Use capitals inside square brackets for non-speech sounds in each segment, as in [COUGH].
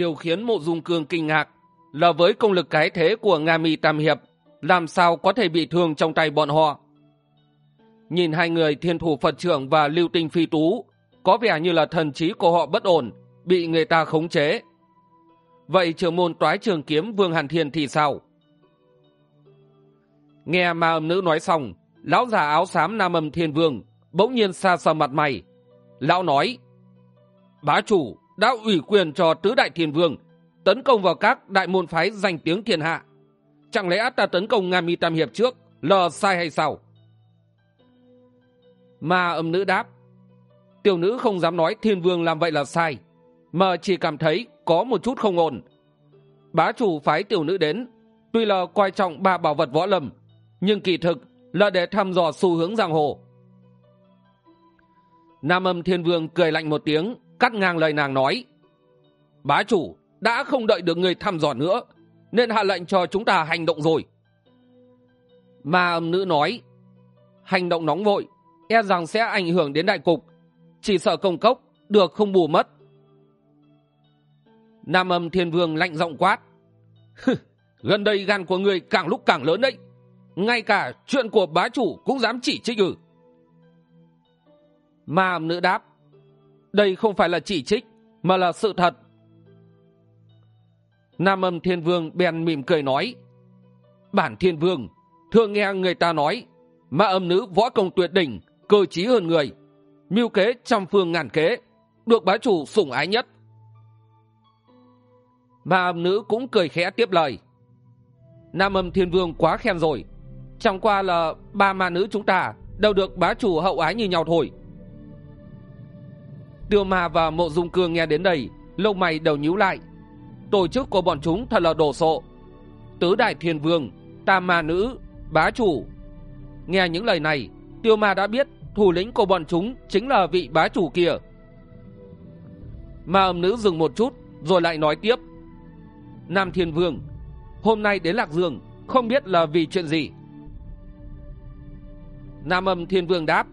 điều khiến mộ dung cương kinh ngạc là với công lực cái thế của nga mi tam hiệp, làm sao có thể bị thương trong tay bọn họ? Nhìn hai người thiên thủ phật trưởng và lưu tinh phi tú, có vẻ như là thần trí của họ bất ổn, bị người ta khống chế. Vậy trưởng môn toái trường kiếm vương hàn thiên thì sao? Nghe ma âm nữ nói xong, lão già áo xám nam âm thiên vương bỗng nhiên xa xa mặt mày. Lão nói, bá chủ đã ủy quyền cho tứ đại thiên vương tấn công vào các đại môn phái danh tiếng thiên hạ. Chẳng lẽ ta tấn công nga mi tam hiệp trước, lờ sai hay sao? Ma âm nữ đáp, tiểu nữ không dám nói thiên vương làm vậy là sai, mà chỉ cảm thấy có một chút không ổn. Bá chủ phái tiểu nữ đến, tuy là coi trọng ba bảo vật võ lâm, nhưng kỳ thực là để thăm dò xu hướng giang hồ. Nam âm thiên vương cười lạnh một tiếng cắt ngang lời nàng nói. Bá chủ, đã không đợi được người thăm dò nữa, nên hạ lệnh cho chúng ta hành động rồi. Ma âm nữ nói, hành động nóng vội e rằng sẽ ảnh hưởng đến đại cục, chỉ sợ công cốc được không bù mất. Nam âm thiên vương lạnh giọng quát gần đây gan của người càng lúc càng lớn đấy, ngay cả chuyện của bá chủ cũng dám chỉ trích ử. ma âm nữ đáp đây không phải là chỉ trích, mà là sự thật. Nam âm thiên vương bèn mỉm cười nói, bản thiên vương, thường nghe người ta nói, ma âm nữ võ công tuyệt đỉnh, cơ trí hơn người, mưu kế trăm phương ngàn kế, được bá chủ sủng ái nhất. Ma âm nữ cũng cười khẽ tiếp lời. Nam âm thiên vương quá khen rồi. Chẳng qua là ba ma nữ chúng ta đều được bá chủ hậu ái như nhau thôi tiêu ma và mộ dung cương nghe đến đây, lông mày đều nhíu lại. Tổ chức của bọn chúng thật là đồ sộ. Tứ đại thiên vương, tam ma nữ, bá chủ. Nghe những lời này, tiêu ma đã biết thủ lĩnh của bọn chúng chính là vị bá chủ kia. Ma âm nữ dừng một chút, rồi lại nói tiếp. Nam thiên vương, hôm nay đến lạc dương, không biết là vì chuyện gì? Nam âm thiên vương đáp.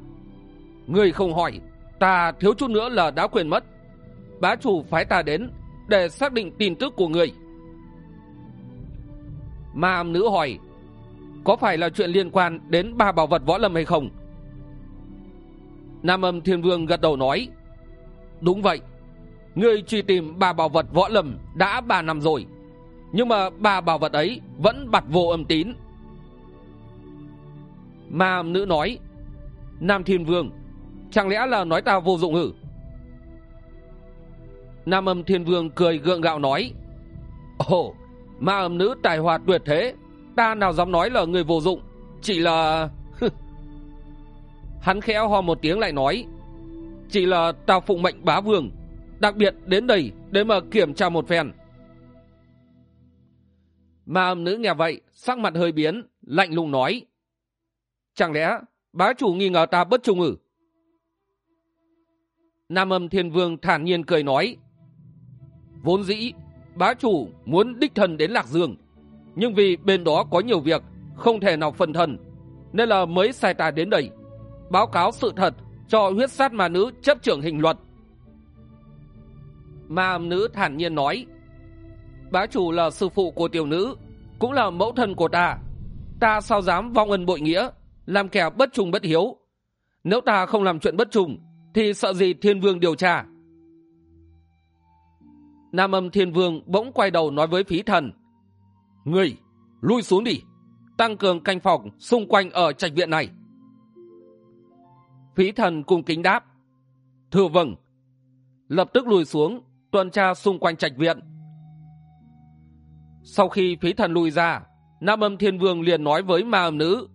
Người không hỏi ta thiếu chút nữa là đã quên mất. Bá chủ phái ta đến để xác định tin tức của người. Ma âm nữ hỏi, có phải là chuyện liên quan đến ba bảo vật võ lâm hay không? Nam âm thiên vương gật đầu nói, đúng vậy. Người truy tìm ba bảo vật võ lâm đã ba năm rồi, nhưng mà ba bảo vật ấy vẫn bặt vô âm tín. Ma âm nữ nói, nam thiên vương chẳng lẽ là nói ta vô dụng hử? Nam âm thiên vương cười gượng gạo nói, ồ, ma âm nữ tài hòa tuyệt thế, ta nào dám nói là người vô dụng, chỉ là [LAUGHS] hắn khẽ ho một tiếng lại nói, chỉ là ta phụng mệnh bá vương, đặc biệt đến đây để mà kiểm tra một phen. Ma âm nữ nghe vậy, sắc mặt hơi biến, lạnh lùng nói, chẳng lẽ bá chủ nghi ngờ ta bất trung ử nam âm thiên vương thản nhiên cười nói vốn dĩ bá chủ muốn đích thân đến lạc dương nhưng vì bên đó có nhiều việc không thể nào phân thần, nên là mới sai ta đến đây báo cáo sự thật cho huyết sát ma nữ chấp trưởng hình luật. Ma âm nữ thản nhiên nói bá chủ là sư phụ của tiểu nữ cũng là mẫu thân của ta. Ta sao dám vong ân bội nghĩa làm kẻ bất trung bất hiếu? Nếu ta không làm chuyện bất trung thì sợ gì thiên vương điều tra? Nam âm thiên vương bỗng quay đầu nói với phí thần người lui xuống đi, tăng cường canh phòng xung quanh ở trạch viện này. Phí thần cung kính đáp, thưa vâng. Lập tức lùi xuống, tuần tra xung quanh trạch viện. Sau khi phí thần lùi ra, nam âm thiên vương liền nói với ma âm nữ,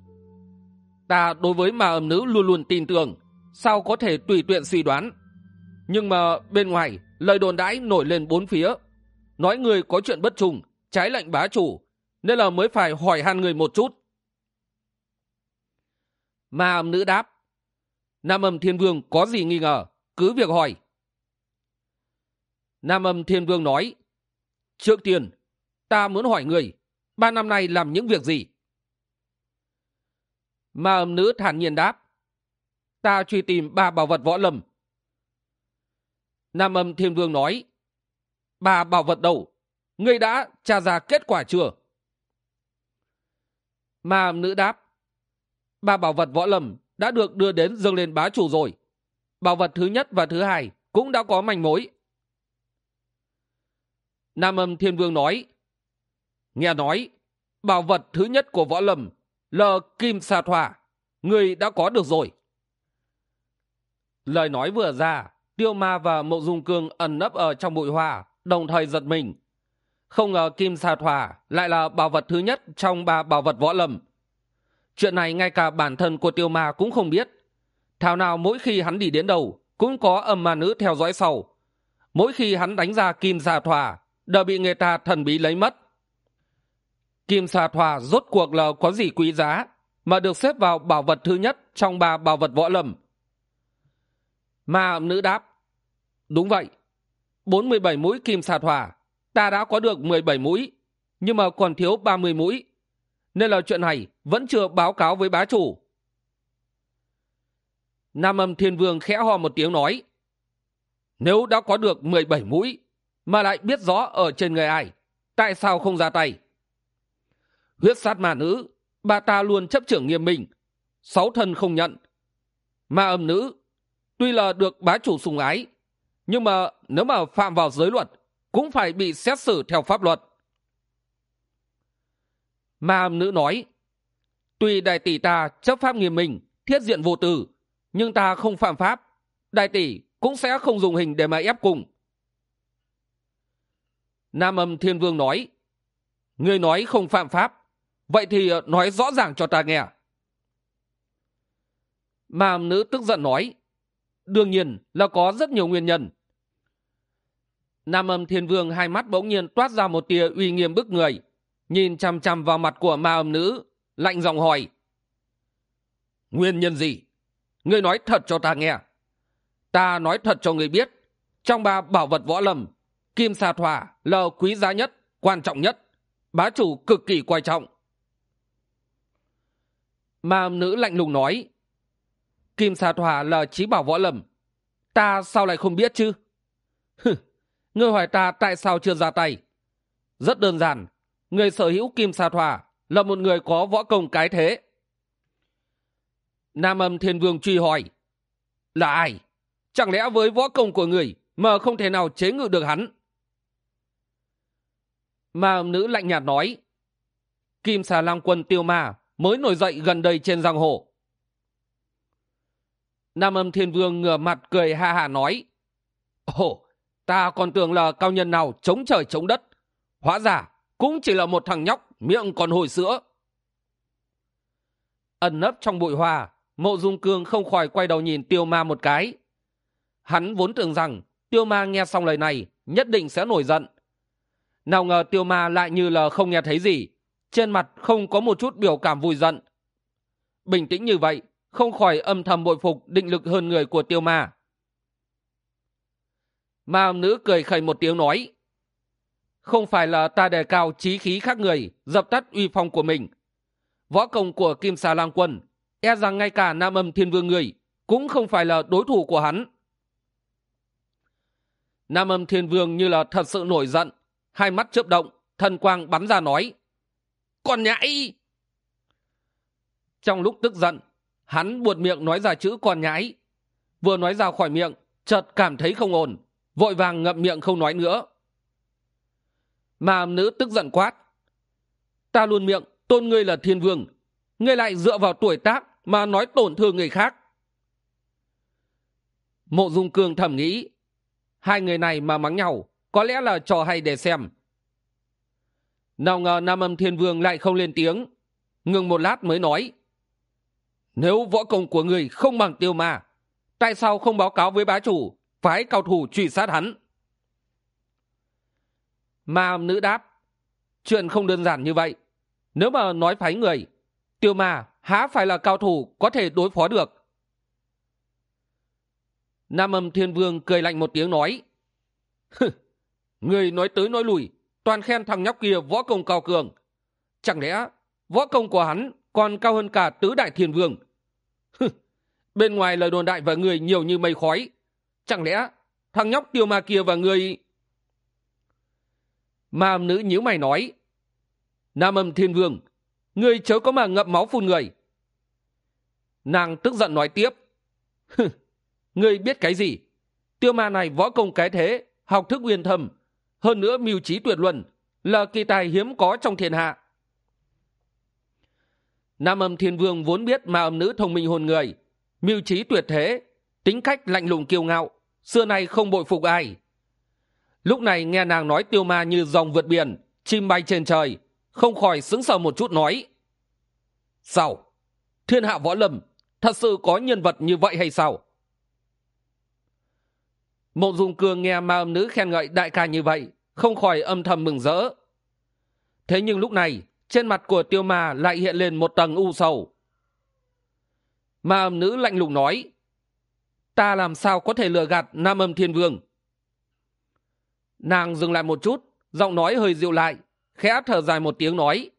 ta đối với ma âm nữ luôn luôn tin tưởng sao có thể tùy tiện suy đoán? Nhưng mà bên ngoài, lời đồn đãi nổi lên bốn phía. Nói người có chuyện bất trùng, trái lệnh bá chủ, nên là mới phải hỏi han người một chút. Ma âm nữ đáp, nam âm thiên vương có gì nghi ngờ, cứ việc hỏi. Nam âm thiên vương nói trước tiên ta muốn hỏi người, ba năm nay làm những việc gì? Ma âm nữ thản nhiên đáp ta truy tìm ba bảo vật võ lâm. Nam âm thiên vương nói, ba bảo vật đâu? Ngươi đã tra ra kết quả chưa? Mà nữ đáp, ba bảo vật võ lâm đã được đưa đến dâng lên bá chủ rồi. Bảo vật thứ nhất và thứ hai cũng đã có manh mối. Nam âm thiên vương nói, nghe nói, bảo vật thứ nhất của võ lâm là kim sa thỏa người đã có được rồi lời nói vừa ra, tiêu ma và mộ dung cương ẩn nấp ở trong bụi hoa, đồng thời giật mình. Không ngờ kim sa thỏa lại là bảo vật thứ nhất trong ba bảo vật võ lâm. Chuyện này ngay cả bản thân của tiêu ma cũng không biết. Thảo nào mỗi khi hắn đi đến đầu cũng có âm ma nữ theo dõi sau. Mỗi khi hắn đánh ra kim sa thỏa, đều bị người ta thần bí lấy mất. Kim sa thỏa rốt cuộc là có gì quý giá mà được xếp vào bảo vật thứ nhất trong ba bảo vật võ lâm? Ma nữ đáp, đúng vậy, bốn mươi bảy mũi kim sạt hỏa ta đã có được mười bảy mũi, nhưng mà còn thiếu ba mươi mũi, nên là chuyện này vẫn chưa báo cáo với bá chủ. Nam âm thiên vương khẽ ho một tiếng nói, nếu đã có được mười bảy mũi, mà lại biết rõ ở trên người ai, tại sao không ra tay? Huyết sát ma nữ, bà ta luôn chấp trưởng nghiêm minh, sáu thân không nhận. Ma âm nữ tuy là được bá chủ sùng ái, nhưng mà nếu mà phạm vào giới luật, cũng phải bị xét xử theo pháp luật. Ma âm nữ nói, tuy đại tỷ ta chấp pháp nghiêm minh, thiết diện vô tư, nhưng ta không phạm pháp, đại tỷ cũng sẽ không dùng hình để mà ép cùng. Nam âm thiên vương nói người nói không phạm pháp, vậy thì ờ, nói rõ ràng cho ta nghe. Ma âm nữ tức giận nói đương nhiên là có rất nhiều nguyên nhân. Nam âm thiên vương hai mắt bỗng nhiên toát ra một tia uy nghiêm bức người, nhìn chằm chằm vào mặt của ma âm nữ, lạnh giọng hỏi. Nguyên nhân gì? Ngươi nói thật cho ta nghe. Ta nói thật cho ngươi biết, trong ba bảo vật võ lâm, kim sa thoa là quý giá nhất, quan trọng nhất, bá chủ cực kỳ quan trọng. Ma âm nữ lạnh lùng nói kim sa thỏa là trí bảo võ lâm. Ta sao lại không biết chứ? Hừ, ngươi hỏi ta tại sao chưa ra tay? Rất đơn giản, người sở hữu kim sa thỏa là một người có võ công cái thế. Nam âm thiên vương truy hỏi, là ai? Chẳng lẽ với võ công của người mà không thể nào chế ngự được hắn? Ma âm nữ lạnh nhạt nói, kim xà lang quân tiêu ma mới nổi dậy gần đây trên giang hồ nam âm thiên vương ngửa mặt cười ha hà nói, ồ, ta còn tưởng là cao nhân nào chống trời chống đất. Hóa ra cũng chỉ là một thằng nhóc, miệng còn hồi sữa. Ẩn nấp trong bụi hoa, mộ dung cương không khỏi quay đầu nhìn tiêu ma một cái. Hắn vốn tưởng rằng tiêu ma nghe xong lời này nhất định sẽ nổi giận. Nào ngờ tiêu ma lại như là không nghe thấy gì, trên mặt không có một chút biểu cảm vui giận. Bình tĩnh như vậy không khỏi âm thầm bội phục định lực hơn người của tiêu ma. Ma nữ cười khẩy một tiếng nói, không phải là ta đề cao trí khí khác người, dập tắt uy phong của mình. Võ công của kim xà lang quân e rằng ngay cả nam âm thiên vương người cũng không phải là đối thủ của hắn. Nam âm thiên vương như là thật sự nổi giận, hai mắt chớp động, thần quang bắn ra nói còn nhãi! Trong lúc tức giận hắn buột miệng nói ra chữ con nhãi. Vừa nói ra khỏi miệng, chợt cảm thấy không ổn, vội vàng ngậm miệng không nói nữa. Mà nữ tức giận quát. Ta luôn miệng, tôn ngươi là thiên vương. Ngươi lại dựa vào tuổi tác mà nói tổn thương người khác. Mộ dung cương thầm nghĩ. Hai người này mà mắng nhau, có lẽ là trò hay để xem. Nào ngờ nam âm thiên vương lại không lên tiếng. Ngừng một lát mới nói nếu võ công của người không bằng tiêu ma, tại sao không báo cáo với bá chủ, phái cao thủ truy sát hắn? Ma nữ đáp, chuyện không đơn giản như vậy. Nếu mà nói phái người, tiêu ma há phải là cao thủ có thể đối phó được. Nam âm thiên vương cười lạnh một tiếng nói người nói tới nói lùi toàn khen thằng nhóc kia võ công cao cường. Chẳng lẽ võ công của hắn còn cao hơn cả tứ đại thiên vương. Bên ngoài lời đồn đại và người nhiều như mây khói. Chẳng lẽ thằng nhóc tiêu ma kia và người ma âm nữ nhíu mày nói, nam âm thiên vương ngươi chớ có mà ngậm máu phun người. Nàng tức giận nói tiếp ngươi biết cái gì? Tiêu ma này võ công cái thế, học thức uyên thâm, hơn nữa mưu trí tuyệt luân, là kỳ tài hiếm có trong thiên hạ nam âm thiên vương vốn biết ma âm nữ thông minh hồn người, mưu trí tuyệt thế, tính cách lạnh lùng kiêu ngạo, xưa nay không bội phục ai. Lúc này nghe nàng nói tiêu ma như dòng vượt biển, chim bay trên trời, không khỏi sững sờ một chút nói, sao? Thiên hạ võ lâm, thật sự có nhân vật như vậy hay sao? Mộ dung cương nghe ma âm nữ khen ngợi đại ca như vậy, không khỏi âm thầm mừng rỡ. Thế nhưng lúc này trên mặt của tiêu ma lại hiện lên một tầng u sầu. Ma âm nữ lạnh lùng nói, ta làm sao có thể lừa gạt nam âm thiên vương? Nàng dừng lại một chút, giọng nói hơi dịu lại, khẽ thở dài một tiếng nói,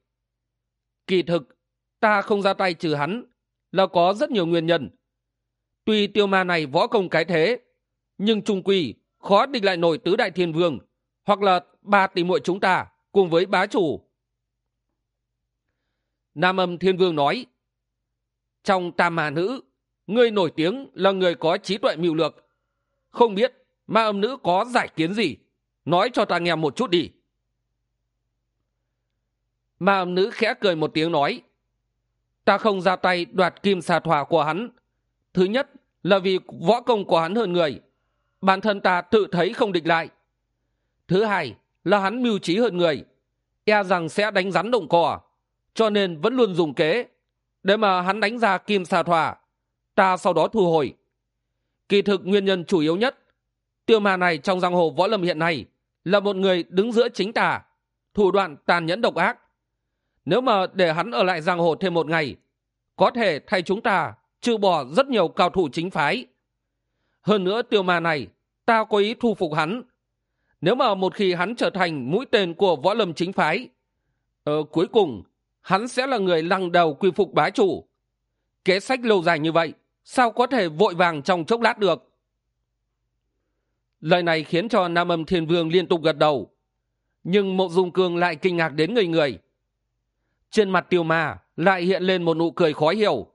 kỳ thực, ta không ra tay trừ hắn là có rất nhiều nguyên nhân. Tuy tiêu ma này võ công cái thế, nhưng trung quy khó địch lại nổi tứ đại thiên vương hoặc là ba tỷ muội chúng ta cùng với bá chủ nam âm thiên vương nói, trong tam hà nữ, ngươi nổi tiếng là người có trí tuệ mưu lược. Không biết ma âm nữ có giải kiến gì? Nói cho ta nghe một chút đi. Ma âm nữ khẽ cười một tiếng nói, ta không ra tay đoạt kim xà thỏa của hắn. Thứ nhất là vì võ công của hắn hơn người. Bản thân ta tự thấy không địch lại. Thứ hai là hắn mưu trí hơn người. E rằng sẽ đánh rắn động cỏ cho nên vẫn luôn dùng kế. Để mà hắn đánh ra kim xà thỏa ta sau đó thu hồi. Kỳ thực nguyên nhân chủ yếu nhất tiêu mà này trong giang hồ võ lâm hiện nay là một người đứng giữa chính tà thủ đoạn tàn nhẫn độc ác. Nếu mà để hắn ở lại giang hồ thêm một ngày có thể thay chúng ta trừ bỏ rất nhiều cao thủ chính phái. Hơn nữa tiêu ma này ta có ý thu phục hắn. Nếu mà một khi hắn trở thành mũi tên của võ lâm chính phái ờ, cuối cùng hắn sẽ là người lăng đầu quy phục bá chủ. Kế sách lâu dài như vậy, sao có thể vội vàng trong chốc lát được? Lời này khiến cho nam âm thiên vương liên tục gật đầu, nhưng mộ dung cương lại kinh ngạc đến người người. Trên mặt tiêu ma lại hiện lên một nụ cười khó hiểu.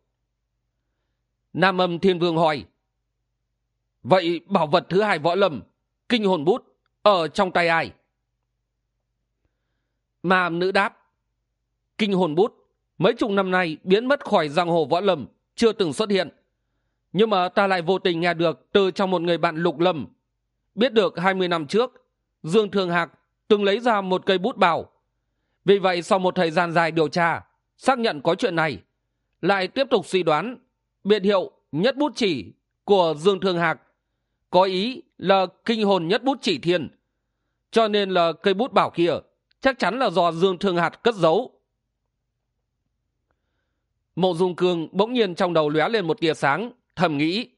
Nam âm thiên vương hỏi, vậy bảo vật thứ hai võ lâm, kinh hồn bút, ở trong tay ai? Ma nữ đáp kinh hồn bút, mấy chục năm nay biến mất khỏi giang hồ võ lâm, chưa từng xuất hiện. Nhưng mà ta lại vô tình nghe được từ trong một người bạn lục lâm. Biết được hai mươi năm trước, dương thường hạc từng lấy ra một cây bút bảo. Vì vậy sau một thời gian dài điều tra, xác nhận có chuyện này, lại tiếp tục suy đoán, biệt hiệu nhất bút chỉ của dương thường hạc. Có ý là kinh hồn nhất bút chỉ thiên. Cho nên là cây bút bảo kia chắc chắn là do dương thương hạt cất giấu mộ dung cương bỗng nhiên trong đầu lóe lên một tia sáng, thầm nghĩ.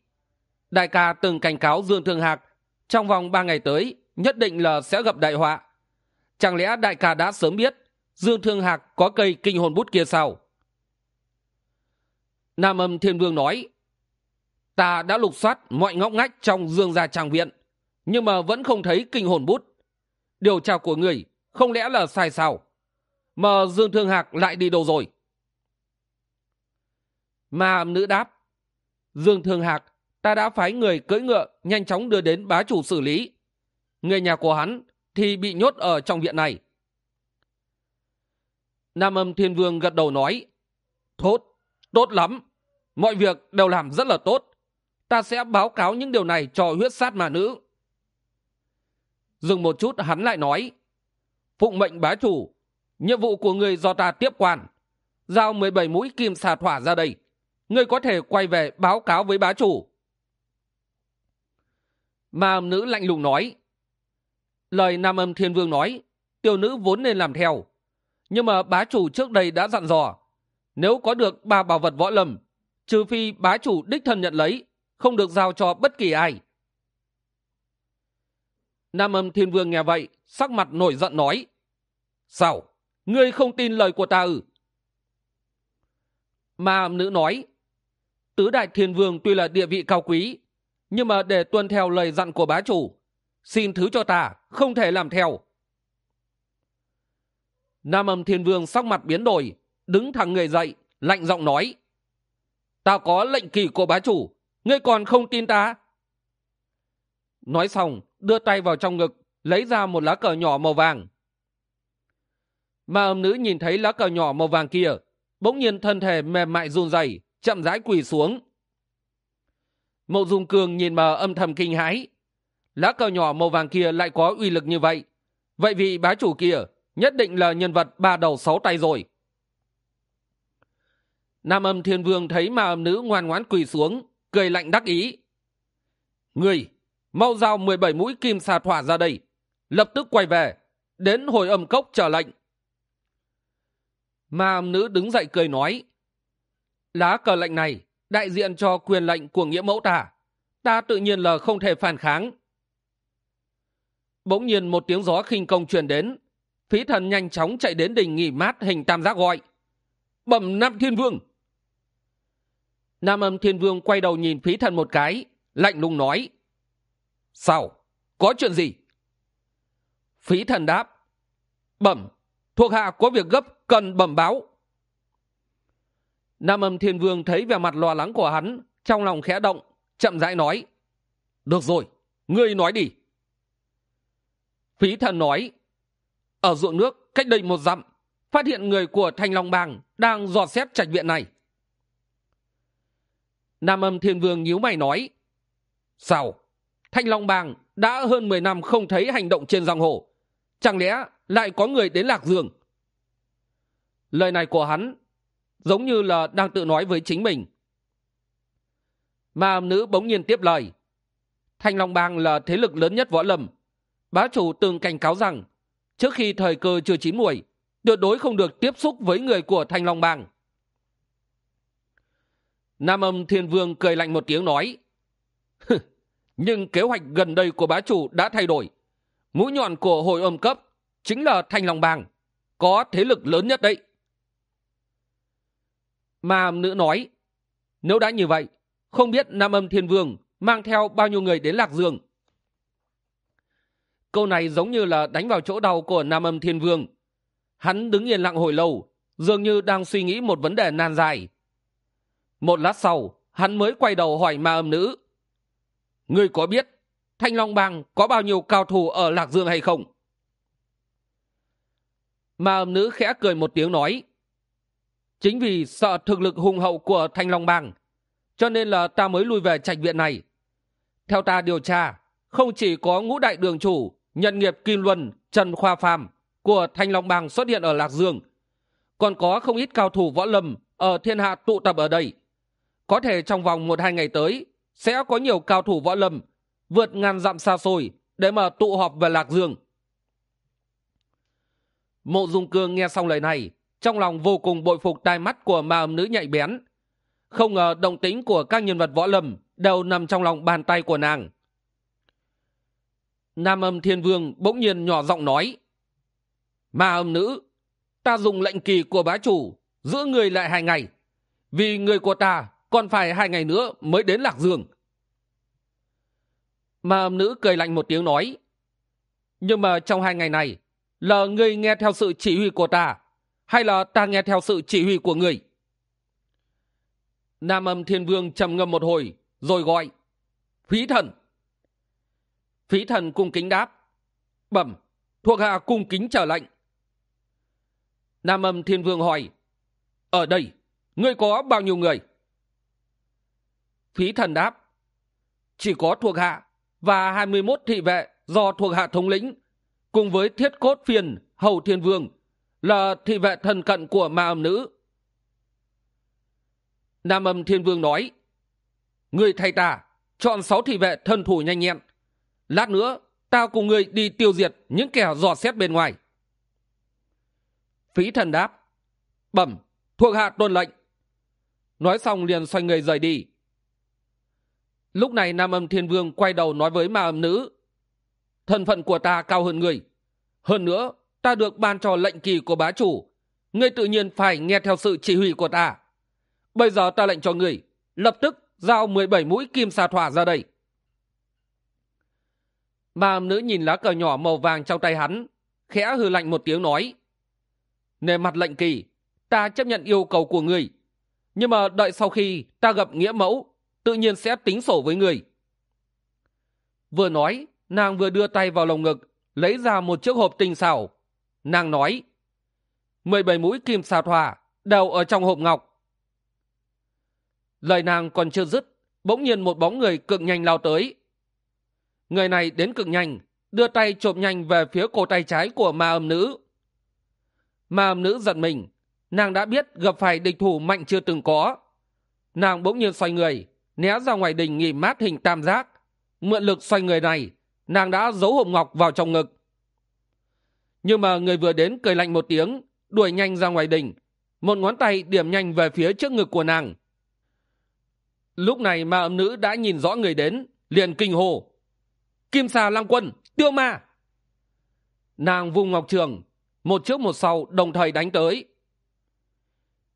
Đại ca từng cảnh cáo dương thương hạc, trong vòng ba ngày tới, nhất định là sẽ gặp đại họa. Chẳng lẽ đại ca đã sớm biết dương thương hạc có cây kinh hồn bút kia sao? Nam âm thiên vương nói, ta đã lục soát mọi ngóc ngách trong dương gia trang viện, nhưng mà vẫn không thấy kinh hồn bút. Điều tra của người không lẽ là sai sao? Mà dương thương hạc lại đi đâu rồi? Ma âm nữ đáp, dương thương hạc, ta đã phái người cưỡi ngựa nhanh chóng đưa đến bá chủ xử lý. Người nhà của hắn thì bị nhốt ở trong viện này. Nam âm thiên vương gật đầu nói, tốt tốt lắm. Mọi việc đều làm rất là tốt. Ta sẽ báo cáo những điều này cho huyết sát mà nữ. Dừng một chút, hắn lại nói, phụng mệnh bá chủ, nhiệm vụ của người do ta tiếp quản, giao mười bảy mũi kim xà thỏa ra đây ngươi có thể quay về báo cáo với bá chủ. Ma âm nữ lạnh lùng nói. Lời nam âm thiên vương nói tiểu nữ vốn nên làm theo. Nhưng mà bá chủ trước đây đã dặn dò, nếu có được ba bảo vật võ lâm, trừ phi bá chủ đích thân nhận lấy, không được giao cho bất kỳ ai. Nam âm thiên vương nghe vậy, sắc mặt nổi giận nói. Sao? Ngươi không tin lời của ta ư? Ma âm nữ nói tứ đại thiên vương tuy là địa vị cao quý, nhưng mà để tuân theo lời dặn của bá chủ, xin thứ cho ta, không thể làm theo. Nam âm thiên vương sắc mặt biến đổi, đứng thẳng người dậy, lạnh giọng nói, ta có lệnh kỳ của bá chủ, ngươi còn không tin ta? Nói xong, đưa tay vào trong ngực, lấy ra một lá cờ nhỏ màu vàng. Ma âm nữ nhìn thấy lá cờ nhỏ màu vàng kia, bỗng nhiên thân thể mềm mại run rẩy chậm rãi quỳ xuống. Mộ dung cường nhìn mà âm thầm kinh hãi. Lá cờ nhỏ màu vàng kia lại có uy lực như vậy. Vậy vì bá chủ kia nhất định là nhân vật ba đầu sáu tay rồi. Nam âm thiên vương thấy ma âm nữ ngoan ngoãn quỳ xuống, cười lạnh đắc ý. Người, mau giao mười bảy mũi kim xà thỏa ra đây. Lập tức quay về, đến hồi âm cốc chờ lệnh. Ma âm nữ đứng dậy cười nói lá cờ lệnh này đại diện cho quyền lệnh của nghĩa mẫu ta. Ta tự nhiên là không thể phản kháng. Bỗng nhiên một tiếng gió khinh công truyền đến. Phí thần nhanh chóng chạy đến đình nghỉ mát hình tam giác gọi. Bẩm nam thiên vương. Nam âm thiên vương quay đầu nhìn phí thần một cái, lạnh lùng nói. Sao? Có chuyện gì? Phí thần đáp. Bẩm, thuộc hạ có việc gấp, cần bẩm báo nam âm thiên vương thấy vẻ mặt lo lắng của hắn, trong lòng khẽ động, chậm rãi nói, được rồi, ngươi nói đi. Phí thần nói, ở ruộng nước cách đây một dặm, phát hiện người của thanh long bang đang dò xét trạch viện này. Nam âm thiên vương nhíu mày nói, sao? Thanh long bang đã hơn mười năm không thấy hành động trên giang hồ, chẳng lẽ lại có người đến lạc dương lời này của hắn giống như là đang tự nói với chính mình. Mà nữ bỗng nhiên tiếp lời. Thanh long bang là thế lực lớn nhất võ lâm. Bá chủ từng cảnh cáo rằng, trước khi thời cơ chưa chín muồi, tuyệt đối không được tiếp xúc với người của thanh long bang. Nam âm thiên vương cười lạnh một tiếng nói nhưng kế hoạch gần đây của bá chủ đã thay đổi. Mũi nhọn của hội âm cấp chính là thanh long bang, có thế lực lớn nhất đấy mà nữ nói, nếu đã như vậy, không biết nam âm thiên vương mang theo bao nhiêu người đến lạc dương? Câu này giống như là đánh vào chỗ đau của nam âm thiên vương. Hắn đứng yên lặng hồi lâu, dường như đang suy nghĩ một vấn đề nan dài một lát sau, hắn mới quay đầu hỏi ma âm nữ, ngươi có biết thanh long bang có bao nhiêu cao thủ ở lạc dương hay không? Ma âm nữ khẽ cười một tiếng nói chính vì sợ thực lực hùng hậu của thanh long bang, cho nên là ta mới lui về trạch viện này. Theo ta điều tra, không chỉ có ngũ đại đường chủ nhận nghiệp kim luân, trần khoa phàm của thanh long bang xuất hiện ở lạc dương, còn có không ít cao thủ võ lâm ở thiên hạ tụ tập ở đây. Có thể trong vòng một hai ngày tới, sẽ có nhiều cao thủ võ lâm vượt ngàn dặm xa xôi để mà tụ họp về lạc dương. Mộ dung cương nghe xong lời này trong lòng vô cùng bội phục tai mắt của ma âm nữ nhạy bén. Không ngờ động tính của các nhân vật võ lâm đều nằm trong lòng bàn tay của nàng. Nam âm thiên vương bỗng nhiên nhỏ giọng nói, ma âm nữ, ta dùng lệnh kỳ của bá chủ giữ người lại hai ngày, vì người của ta còn phải hai ngày nữa mới đến lạc dương. Ma âm nữ cười lạnh một tiếng nói, nhưng mà trong hai ngày này là ngươi nghe theo sự chỉ huy của ta hay là ta nghe theo sự chỉ huy của người? Nam âm thiên vương trầm ngâm một hồi, rồi gọi, phí thần. Phí thần cung kính đáp, bẩm, thuộc hạ cung kính trở lệnh. Nam âm thiên vương hỏi, ở đây, ngươi có bao nhiêu người? Phí thần đáp, chỉ có thuộc hạ và hai mươi một thị vệ do thuộc hạ thống lĩnh, cùng với thiết cốt phiền hầu thiên vương là thị vệ thần cận của ma âm nữ. Nam âm thiên vương nói người thay ta, chọn sáu thị vệ thân thủ nhanh nhẹn. Lát nữa, tao cùng người đi tiêu diệt những kẻ dò xét bên ngoài. Phí thần đáp, bẩm, thuộc hạ tuân lệnh. Nói xong liền xoay người rời đi. Lúc này nam âm thiên vương quay đầu nói với ma âm nữ, thân phận của ta cao hơn người hơn nữa ta được ban cho lệnh kỳ của bá chủ. Ngươi tự nhiên phải nghe theo sự chỉ huy của ta. Bây giờ ta lệnh cho người lập tức giao mười bảy mũi kim xà thỏa ra đây. Bà nữ nhìn lá cờ nhỏ màu vàng trong tay hắn, khẽ hư lạnh một tiếng nói, nề mặt lệnh kỳ, ta chấp nhận yêu cầu của người nhưng mà đợi sau khi ta gặp nghĩa mẫu, tự nhiên sẽ tính sổ với người vừa nói, nàng vừa đưa tay vào lồng ngực, lấy ra một chiếc hộp tinh xảo nàng nói, mười bảy mũi kim xà thoa đều ở trong hộp ngọc. Lời nàng còn chưa dứt, bỗng nhiên một bóng người cực nhanh lao tới. Người này đến cực nhanh, đưa tay chộp nhanh về phía cổ tay trái của ma âm nữ. Ma âm nữ giận mình, nàng đã biết gặp phải địch thủ mạnh chưa từng có. Nàng bỗng nhiên xoay người, né ra ngoài đình nghỉ mát hình tam giác. Mượn lực xoay người này, nàng đã giấu hộp ngọc vào trong ngực nhưng mà người vừa đến cười lạnh một tiếng, đuổi nhanh ra ngoài đình. Một ngón tay điểm nhanh về phía trước ngực của nàng. Lúc này ma âm nữ đã nhìn rõ người đến, liền kinh hồ kim xà lăng quân, tiêu ma! Nàng vung ngọc trường, một trước một sau đồng thời đánh tới.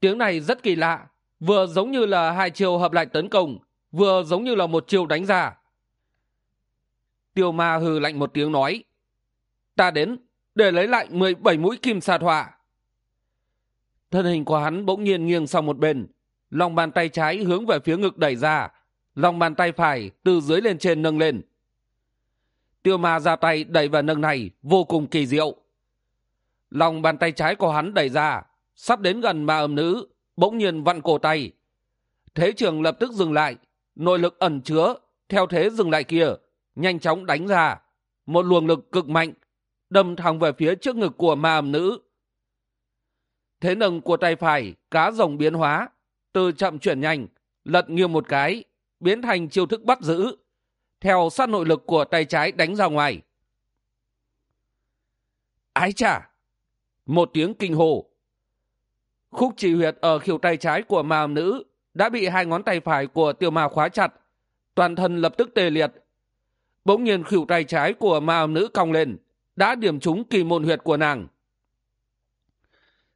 Tiếng này rất kỳ lạ, vừa giống như là hai chiều hợp lại tấn công, vừa giống như là một chiều đánh giả tiêu ma hừ lạnh một tiếng nói. Ta đến để lấy lại mười bảy mũi kim xà hỏa thân hình của hắn bỗng nhiên nghiêng sang một bên, lòng bàn tay trái hướng về phía ngực đẩy ra, lòng bàn tay phải từ dưới lên trên nâng lên. Tiêu ma ra tay đẩy và nâng này, vô cùng kỳ diệu. Lòng bàn tay trái của hắn đẩy ra, sắp đến gần ma âm nữ, bỗng nhiên vặn cổ tay. Thế trường lập tức dừng lại, nội lực ẩn chứa, theo thế dừng lại kia, nhanh chóng đánh ra, một luồng lực cực mạnh đâm thẳng về phía trước ngực của ma âm nữ. Thế nâng của tay phải, cá rồng biến hóa. Từ chậm chuyển nhanh, lật nghiêng một cái, biến thành chiêu thức bắt giữ. Theo sát nội lực của tay trái đánh ra ngoài. Ái chà! Một tiếng kinh hồ khúc chỉ huyệt ở khiểu tay trái của ma nữ đã bị hai ngón tay phải của tiêu ma khóa chặt. Toàn thân lập tức tê liệt. Bỗng nhiên khỉu tay trái của ma nữ cong lên đã điểm trúng kỳ môn huyệt của nàng.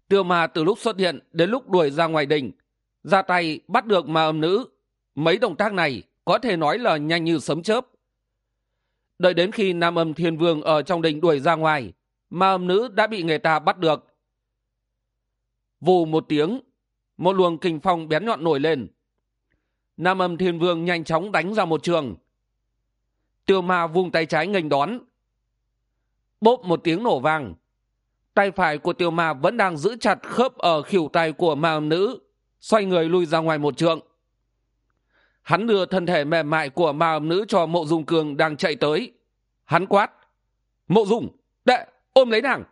Tiêu ma từ lúc xuất hiện đến lúc đuổi ra ngoài đình, ra tay bắt được ma âm nữ. Mấy động tác này có thể nói là nhanh như sấm chớp. Đợi đến khi nam âm thiên vương ở trong đình đuổi ra ngoài, ma âm nữ đã bị người ta bắt được. Vù một tiếng, một luồng kinh phong bén nhọn nổi lên. Nam âm thiên vương nhanh chóng đánh ra một trường. Tiêu ma vung tay trái nghênh đón bốp một tiếng nổ vang. Tay phải của tiêu ma vẫn đang giữ chặt khớp ở khỉu tay của ma âm nữ, xoay người lui ra ngoài một trượng. Hắn đưa thân thể mềm mại của ma âm nữ cho mộ dung cường đang chạy tới. Hắn quát, mộ dung, đệ, ôm lấy nàng.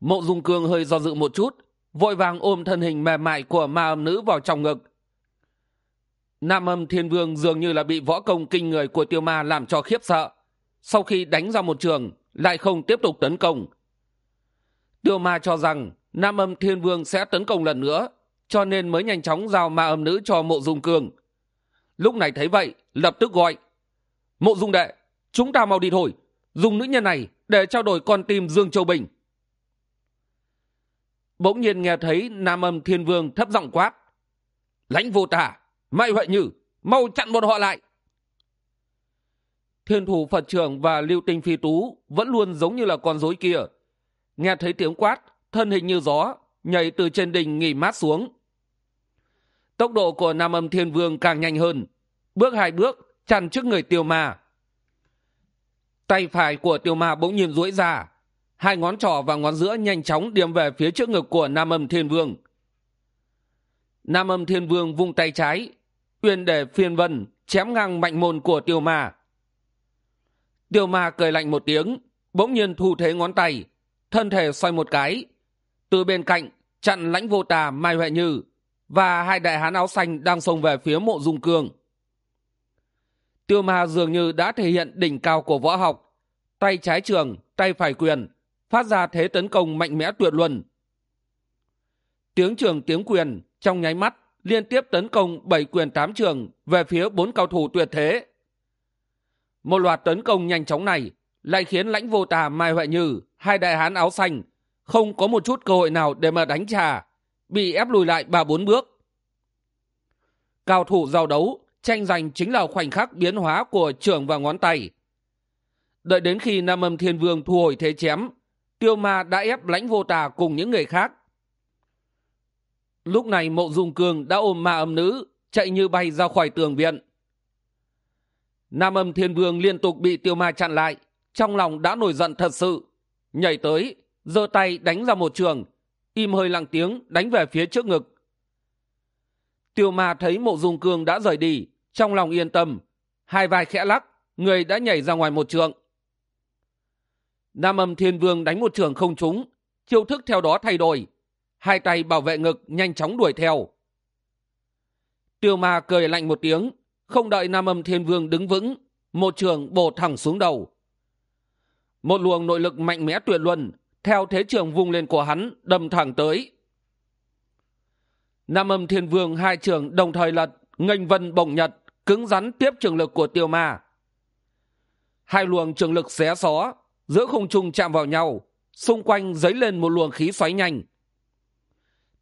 Mộ dung cường hơi do dự một chút, vội vàng ôm thân hình mềm mại của ma âm nữ vào trong ngực. Nam âm thiên vương dường như là bị võ công kinh người của tiêu ma làm cho khiếp sợ sau khi đánh ra một trường, lại không tiếp tục tấn công. Tiêu ma cho rằng nam âm thiên vương sẽ tấn công lần nữa, cho nên mới nhanh chóng giao ma âm nữ cho mộ dung cường. Lúc này thấy vậy, lập tức gọi, mộ dung đệ, chúng ta mau đi thôi, dùng nữ nhân này để trao đổi con tim dương châu bình. Bỗng nhiên nghe thấy nam âm thiên vương thấp giọng quát, lãnh vô tả, mai huệ như mau chặn bọn họ lại thiên thủ phật trưởng và lưu tinh phi tú vẫn luôn giống như là con rối kia. Nghe thấy tiếng quát, thân hình như gió, nhảy từ trên đỉnh nghỉ mát xuống. Tốc độ của nam âm thiên vương càng nhanh hơn. Bước hai bước, chặn trước người tiêu ma. Tay phải của tiêu ma bỗng nhiên duỗi ra. Hai ngón trỏ và ngón giữa nhanh chóng điểm về phía trước ngực của nam âm thiên vương. Nam âm thiên vương vung tay trái, uyên để phiên vân, chém ngang mạnh môn của tiêu ma tiêu ma cười lạnh một tiếng, bỗng nhiên thu thế ngón tay, thân thể xoay một cái. Từ bên cạnh, chặn lãnh vô tà mai huệ như và hai đại hán áo xanh đang xông về phía mộ dung cương. Tiêu ma dường như đã thể hiện đỉnh cao của võ học, tay trái trường, tay phải quyền, phát ra thế tấn công mạnh mẽ tuyệt luân. Tiếng trường tiếng quyền trong nháy mắt liên tiếp tấn công bảy quyền tám trường về phía bốn cao thủ tuyệt thế một loạt tấn công nhanh chóng này lại khiến lãnh vô tà mai huệ như hai đại hán áo xanh, không có một chút cơ hội nào để mà đánh trả, bị ép lùi lại ba bốn bước. Cao thủ giao đấu, tranh giành chính là khoảnh khắc biến hóa của trưởng và ngón tay. Đợi đến khi nam âm thiên vương thu hồi thế chém, tiêu ma đã ép lãnh vô tà cùng những người khác. Lúc này mộ dung cương đã ôm ma âm nữ, chạy như bay ra khỏi tường viện nam âm thiên vương liên tục bị tiêu ma chặn lại, trong lòng đã nổi giận thật sự. Nhảy tới, giơ tay đánh ra một trường, im hơi lặng tiếng đánh về phía trước ngực. Tiêu ma thấy mộ dung cương đã rời đi, trong lòng yên tâm. Hai vai khẽ lắc, người đã nhảy ra ngoài một trường nam âm thiên vương đánh một trường không trúng, chiêu thức theo đó thay đổi. Hai tay bảo vệ ngực nhanh chóng đuổi theo. Tiêu ma cười lạnh một tiếng không đợi nam âm thiên vương đứng vững, một trường bổ thẳng xuống đầu. Một luồng nội lực mạnh mẽ tuyệt luân, theo thế trường vung lên của hắn, đâm thẳng tới. Nam âm thiên vương hai trường đồng thời lật, nghênh vân bồng nhật, cứng rắn tiếp trường lực của tiêu ma. Hai luồng trường lực xé xó, giữa không trung chạm vào nhau, xung quanh dấy lên một luồng khí xoáy nhanh.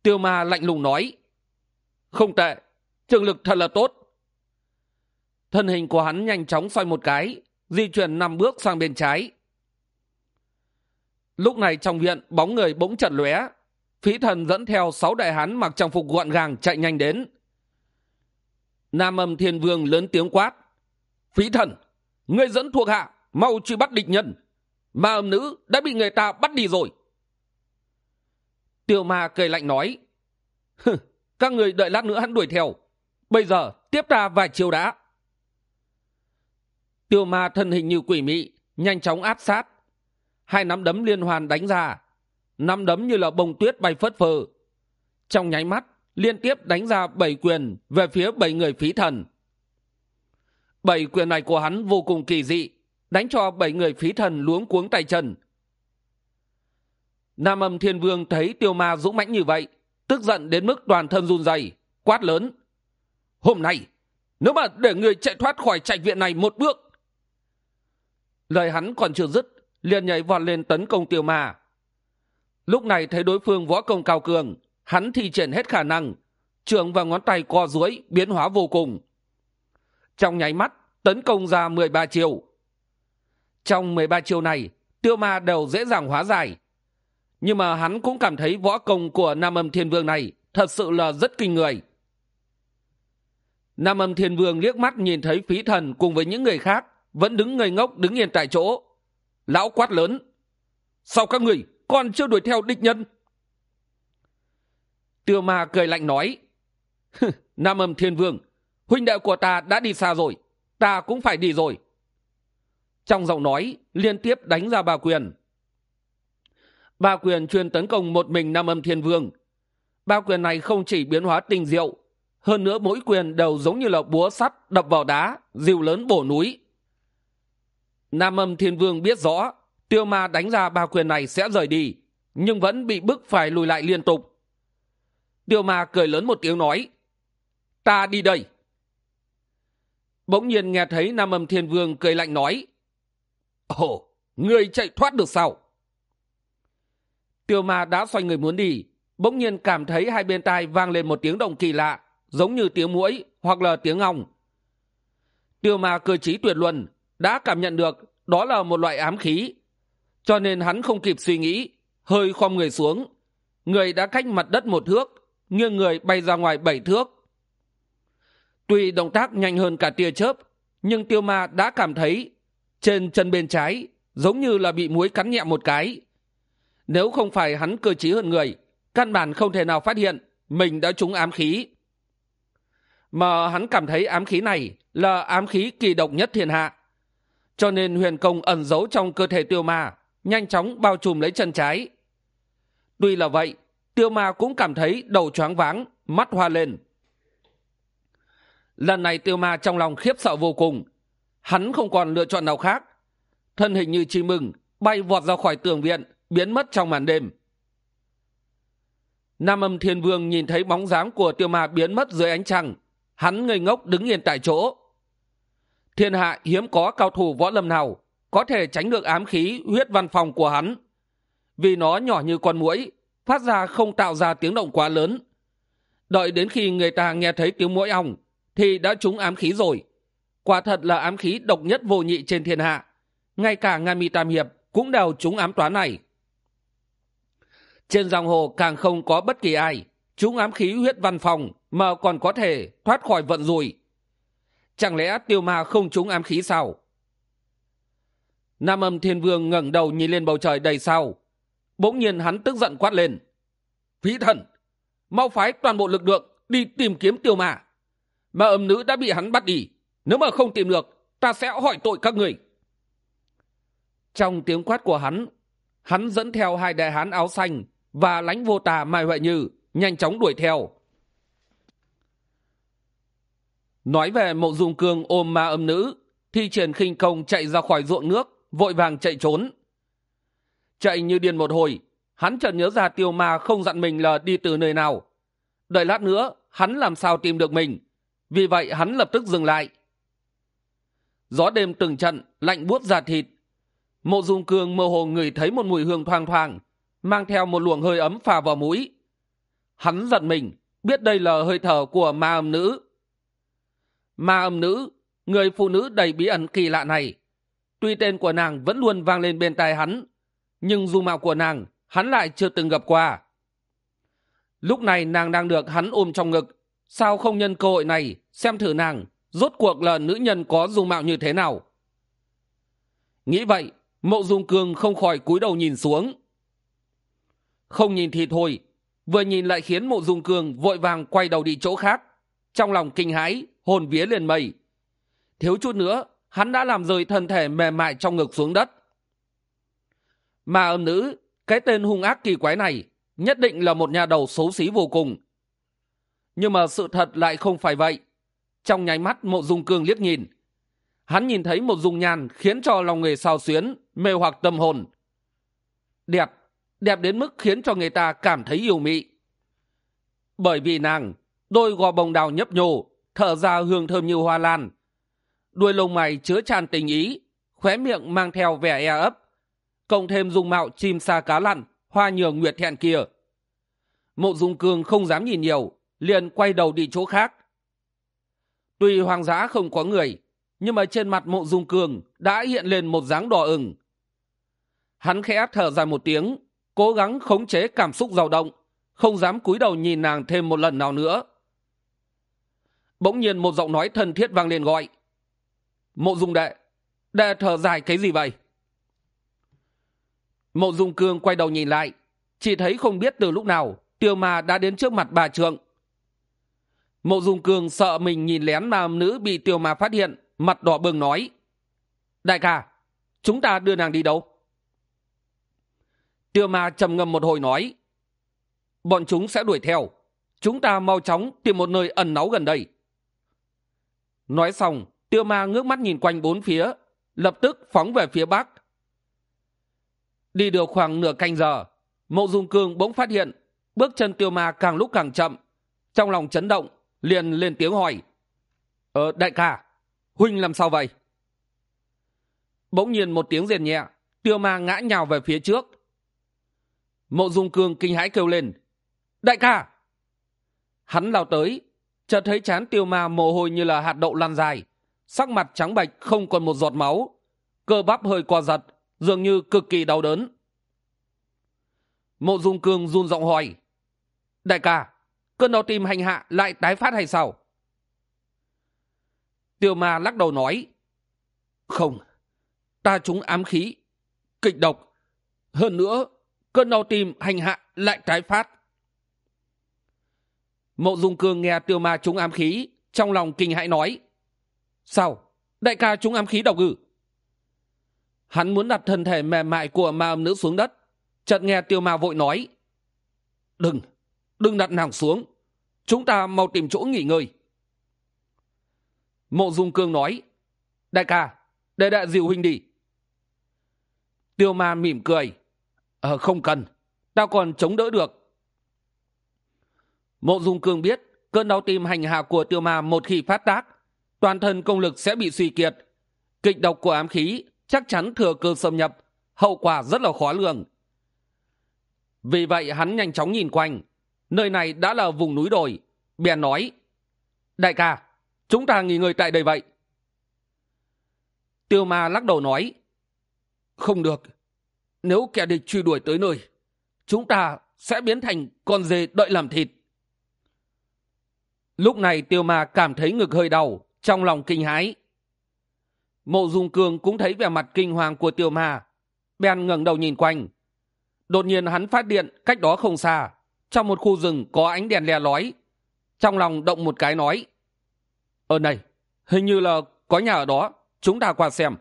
Tiêu ma lạnh lùng nói, không tệ, trường lực thật là tốt thân hình của hắn nhanh chóng xoay một cái, di chuyển năm bước sang bên trái. Lúc này trong viện, bóng người bỗng chật lóe. Phí thần dẫn theo sáu đại hán mặc trang phục gọn gàng chạy nhanh đến. Nam âm thiên vương lớn tiếng quát. Phí thần người dẫn thuộc hạ, mau truy bắt địch nhân. Ma âm nữ đã bị người ta bắt đi rồi. Tiêu ma cười lạnh nói. Các người đợi lát nữa hắn đuổi theo. Bây giờ tiếp ta vài chiều đã tiêu ma thân hình như quỷ mị, nhanh chóng áp sát. Hai nắm đấm liên hoàn đánh ra. Nắm đấm như là bông tuyết bay phất phơ. Trong nháy mắt, liên tiếp đánh ra bảy quyền về phía bảy người phí thần. Bảy quyền này của hắn vô cùng kỳ dị, đánh cho bảy người phí thần luống cuống tay chân. Nam âm thiên vương thấy tiêu ma dũng mãnh như vậy, tức giận đến mức toàn thân run rẩy, quát lớn. Hôm nay, nếu mà để người chạy thoát khỏi trạch viện này một bước lời hắn còn chưa dứt, liền nhảy vọt lên tấn công tiêu ma. Lúc này thấy đối phương võ công cao cường, hắn thi triển hết khả năng, trường và ngón tay co duỗi biến hóa vô cùng. Trong nháy mắt, tấn công ra mười ba chiều trong mười ba chiều này, tiêu ma đều dễ dàng hóa giải. Nhưng mà hắn cũng cảm thấy võ công của nam âm thiên vương này thật sự là rất kinh người. Nam âm thiên vương liếc mắt nhìn thấy phí thần cùng với những người khác vẫn đứng ngây ngốc, đứng yên tại chỗ. Lão quát lớn, sao các người còn chưa đuổi theo địch nhân? Tiêu ma cười lạnh nói, [LAUGHS] nam âm thiên vương, huynh đệ của ta đã đi xa rồi, ta cũng phải đi rồi. Trong giọng nói, liên tiếp đánh ra ba quyền. Ba quyền chuyên tấn công một mình nam âm thiên vương. Ba quyền này không chỉ biến hóa tinh diệu, hơn nữa mỗi quyền đều giống như là búa sắt đập vào đá dìu lớn bổ núi nam âm thiên vương biết rõ, tiêu ma đánh ra ba quyền này sẽ rời đi, nhưng vẫn bị bức phải lùi lại liên tục. Tiêu ma cười lớn một tiếng nói, ta đi đây. Bỗng nhiên nghe thấy nam âm thiên vương cười lạnh nói, ồ người chạy thoát được sao? Tiêu ma đã xoay người muốn đi, bỗng nhiên cảm thấy hai bên tai vang lên một tiếng động kỳ lạ, giống như tiếng mũi hoặc là tiếng ong. Tiêu ma cơ t tuyệt luân đã cảm nhận được đó là một loại ám khí, cho nên hắn không kịp suy nghĩ, hơi khom người xuống. Người đã cách mặt đất một thước, nghiêng người bay ra ngoài bảy thước. Tuy động tác nhanh hơn cả tia chớp, nhưng tiêu ma đã cảm thấy trên chân bên trái giống như là bị muối cắn nhẹ một cái. Nếu không phải hắn cơ t hơn người, căn bản không thể nào phát hiện mình đã trúng ám khí. Mà hắn cảm thấy ám khí này là ám khí kỳ độc nhất thiên hạ cho nên huyền công ẩn giấu trong cơ thể tiêu ma, nhanh chóng bao trùm lấy chân trái. Tuy là vậy, tiêu ma cũng cảm thấy đầu choáng váng, mắt hoa lên. Lần này tiêu ma trong lòng khiếp sợ vô cùng. Hắn không còn lựa chọn nào khác. Thân hình như chim mừng, bay vọt ra khỏi tường viện, biến mất trong màn đêm. Nam âm thiên vương nhìn thấy bóng dáng của tiêu ma biến mất dưới ánh trăng. Hắn ngây ngốc đứng yên tại chỗ thiên hạ hiếm có cao thủ võ lâm nào có thể tránh được ám khí huyết văn phòng của hắn. Vì nó nhỏ như con muỗi, phát ra không tạo ra tiếng động quá lớn. Đợi đến khi người ta nghe thấy tiếng mũi ong, thì đã trúng ám khí rồi. Quả thật là ám khí độc nhất vô nhị trên thiên hạ. Ngay cả nga mi tam hiệp cũng đều trúng ám toán này. Trên dòng hồ càng không có bất kỳ ai trúng ám khí huyết văn phòng mà còn có thể thoát khỏi vận rủi chẳng lẽ tiêu ma không trúng ám khí sao? Nam âm thiên vương ngẩng đầu nhìn lên bầu trời đầy sao. Bỗng nhiên hắn tức giận quát lên. Phí thần, mau phái toàn bộ lực lượng đi tìm kiếm tiêu ma. Mà âm nữ đã bị hắn bắt đi. Nếu mà không tìm được, ta sẽ hỏi tội các người. Trong tiếng quát của hắn hắn dẫn theo hai đại hán áo xanh và lãnh vô tà mai huệ như nhanh chóng đuổi theo nói về mộ dung cương ôm ma âm nữ, thi triển khinh công chạy ra khỏi ruộng nước, vội vàng chạy trốn. Chạy như điên một hồi, hắn chợt nhớ ra tiêu ma không dặn mình là đi từ nơi nào. Đợi lát nữa, hắn làm sao tìm được mình? Vì vậy hắn lập tức dừng lại. Gió đêm từng trận, lạnh buốt ra thịt. Mộ dung cương mơ hồ ngửi thấy một mùi hương thoang thoảng, mang theo một luồng hơi ấm phà vào mũi. Hắn giận mình, biết đây là hơi thở của ma âm nữ ma âm nữ, người phụ nữ đầy bí ẩn kỳ lạ này. Tuy tên của nàng vẫn luôn vang lên bên tai hắn, nhưng dung mạo của nàng hắn lại chưa từng gặp qua. Lúc này nàng đang được hắn ôm trong ngực, sao không nhân cơ hội này xem thử nàng rốt cuộc là nữ nhân có dung mạo như thế nào? Nghĩ vậy, mộ dung cương không khỏi cúi đầu nhìn xuống. Không nhìn thì thôi, vừa nhìn lại khiến mộ dung cương vội vàng quay đầu đi chỗ khác, trong lòng kinh hãi hồn vía liền mây. Thiếu chút nữa, hắn đã làm rơi thân thể mềm mại trong ngực xuống đất. Mà âm nữ, cái tên hung ác kỳ quái này nhất định là một nhà đầu xấu xí vô cùng. Nhưng mà sự thật lại không phải vậy. Trong nháy mắt, mộ dung cương liếc nhìn. Hắn nhìn thấy một dung nhan khiến cho lòng người sao xuyến, mê hoặc tâm hồn. Đẹp đẹp đến mức khiến cho người ta cảm thấy yêu mị. Bởi vì nàng, đôi gò bồng đào nhấp nhô thở ra hương thơm như hoa lan. Đuôi lông mày chứa tràn tình ý, khóe miệng mang theo vẻ e ấp, cộng thêm dung mạo chim sa cá lặn, hoa nhường nguyệt thẹn kia. Mộ dung cương không dám nhìn nhiều, liền quay đầu đi chỗ khác. Tuy hoang dã không có người, nhưng mà trên mặt mộ dung cương đã hiện lên một dáng đỏ ửng. Hắn khẽ thở dài một tiếng, cố gắng khống chế cảm xúc dao động, không dám cúi đầu nhìn nàng thêm một lần nào nữa bỗng nhiên một giọng nói thân thiết vang lên gọi. Mộ dung đệ đệ thở dài cái gì vậy? Mộ dung cương quay đầu nhìn lại, chỉ thấy không biết từ lúc nào tiêu ma đã đến trước mặt bà trượng. Mộ dung cương sợ mình nhìn lén mà nữ bị tiêu ma phát hiện, mặt đỏ bừng nói. Đại ca, chúng ta đưa nàng đi đâu? Tiêu ma trầm ngâm một hồi nói. Bọn chúng sẽ đuổi theo. Chúng ta mau chóng tìm một nơi ẩn náu gần đây nói xong, tiêu ma ngước mắt nhìn quanh bốn phía, lập tức phóng về phía bắc. Đi được khoảng nửa canh giờ, mộ dung cương bỗng phát hiện bước chân tiêu ma càng lúc càng chậm, trong lòng chấn động, liền lên tiếng hỏi ờ đại ca, huynh làm sao vậy? Bỗng nhiên một tiếng rền nhẹ, tiêu ma ngã nhào về phía trước. Mộ dung cương kinh hãi kêu lên, đại ca! Hắn lao tới chợt thấy chán tiêu ma mồ hôi như là hạt đậu lan dài. Sắc mặt trắng bạch không còn một giọt máu. Cơ bắp hơi co giật, dường như cực kỳ đau đớn. Mộ dung cương run giọng hỏi, đại ca, cơn đau tim hành hạ lại tái phát hay sao? Tiêu ma lắc đầu nói, không, ta trúng ám khí, kịch độc. Hơn nữa, cơn đau tim hành hạ lại tái phát mộ dung cương nghe tiêu ma trúng ám khí, trong lòng kinh hãi nói, sao? Đại ca trúng ám khí độc ư? Hắn muốn đặt thân thể mềm mại của ma âm nữ xuống đất, chợt nghe tiêu ma vội nói, đừng đừng đặt nàng xuống, chúng ta mau tìm chỗ nghỉ ngơi. Mộ dung cương nói, đại ca, để đại dìu huynh đi. Tiêu ma mỉm cười ờ không cần ta còn chống đỡ được mộ dung cương biết cơn đau tim hành hạ của tiêu ma một khi phát tác, toàn thân công lực sẽ bị suy kiệt. Kịch độc của ám khí chắc chắn thừa cơ xâm nhập, hậu quả rất là khó lường. Vì vậy hắn nhanh chóng nhìn quanh, nơi này đã là vùng núi đồi, bèn nói, đại ca, chúng ta nghỉ ngơi tại đây vậy. Tiêu ma lắc đầu nói, không được, nếu kẻ địch truy đuổi tới nơi, chúng ta sẽ biến thành con dê đợi làm thịt lúc này tiêu ma cảm thấy ngực hơi đau, trong lòng kinh hãi. Mộ dung cương cũng thấy vẻ mặt kinh hoàng của tiêu ma. Bèn ngẩng đầu nhìn quanh. Đột nhiên hắn phát điện cách đó không xa, trong một khu rừng có ánh đèn le lói. Trong lòng động một cái nói ở này, hình như là có nhà ở đó, chúng ta qua xem.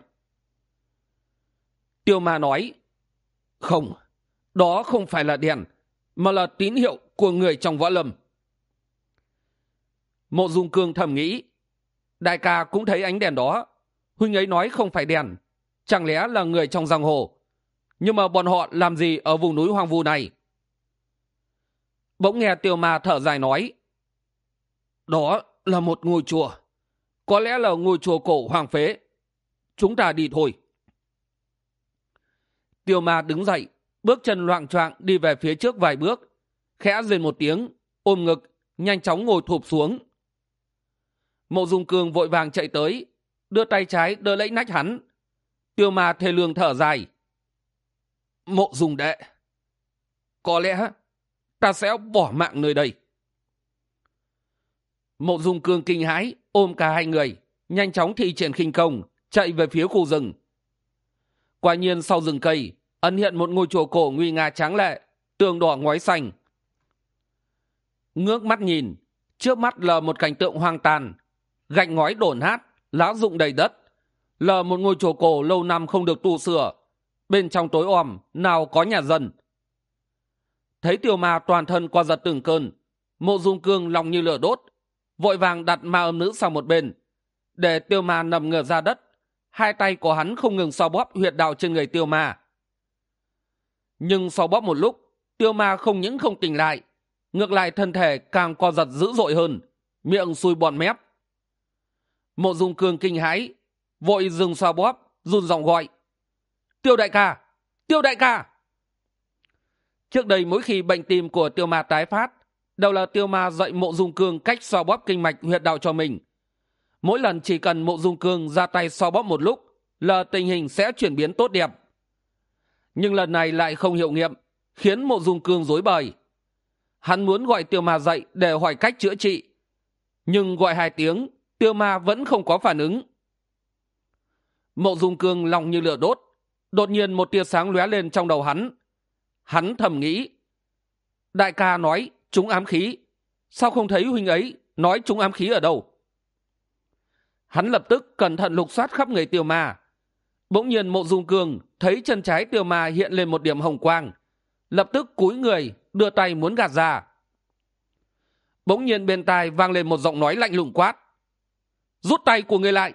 Tiêu ma nói, không, đó không phải là đèn, mà là tín hiệu của người trong võ lâm mộ dung cương thầm nghĩ. Đại ca cũng thấy ánh đèn đó. Huynh ấy nói không phải đèn. Chẳng lẽ là người trong giang hồ? Nhưng mà bọn họ làm gì ở vùng núi hoang vu này? Bỗng nghe tiêu ma thở dài nói. Đó là một ngôi chùa. Có lẽ là ngôi chùa cổ hoàng phế. Chúng ta đi thôi. Tiêu ma đứng dậy, bước chân loạng choạng đi về phía trước vài bước. Khẽ rên một tiếng, ôm ngực, nhanh chóng ngồi thụp xuống mộ dung cương vội vàng chạy tới, đưa tay trái đỡ lấy nách hắn. Tiêu ma thê lương thở dài. Mộ dung đệ, có lẽ ta sẽ bỏ mạng nơi đây. Mộ dung cương kinh hãi, ôm cả hai người, nhanh chóng thi triển khinh công, chạy về phía khu rừng. Quả nhiên sau rừng cây, ẩn hiện một ngôi chùa cổ nguy nga tráng lệ, tường đỏ ngói xanh. Ngước mắt nhìn, trước mắt là một cảnh tượng hoang tàn gạch ngói đổn hát, lá rụng đầy đất. Là một ngôi chùa cổ lâu năm không được tu sửa. Bên trong tối om, nào có nhà dân. Thấy tiêu ma toàn thân qua giật từng cơn, mộ dung cương lòng như lửa đốt, vội vàng đặt ma âm nữ sang một bên. Để tiêu ma nằm ngửa ra đất, hai tay của hắn không ngừng so bóp huyệt đạo trên người tiêu ma. Nhưng so bóp một lúc, tiêu ma không những không tỉnh lại, ngược lại thân thể càng co giật dữ dội hơn, miệng sùi bọt mép mộ dung cương kinh hãi, vội dừng xoa bóp, run giọng gọi. Tiêu đại ca, tiêu đại ca! Trước đây mỗi khi bệnh tim của tiêu ma tái phát, đều là tiêu ma dạy mộ dung cương cách xoa bóp kinh mạch huyệt đạo cho mình. Mỗi lần chỉ cần mộ dung cương ra tay xoa bóp một lúc là tình hình sẽ chuyển biến tốt đẹp. Nhưng lần này lại không hiệu nghiệm, khiến mộ dung cương dối bời. Hắn muốn gọi tiêu ma dậy để hỏi cách chữa trị, nhưng gọi hai tiếng tiêu ma vẫn không có phản ứng. Mộ dung cương lòng như lửa đốt, đột nhiên một tia sáng lóe lên trong đầu hắn. Hắn thầm nghĩ, đại ca nói chúng ám khí, sao không thấy huynh ấy nói chúng ám khí ở đâu? Hắn lập tức cẩn thận lục soát khắp người tiêu ma. Bỗng nhiên mộ dung cương thấy chân trái tiêu ma hiện lên một điểm hồng quang, lập tức cúi người đưa tay muốn gạt ra. Bỗng nhiên bên tai vang lên một giọng nói lạnh lùng quát rút tay của người lại.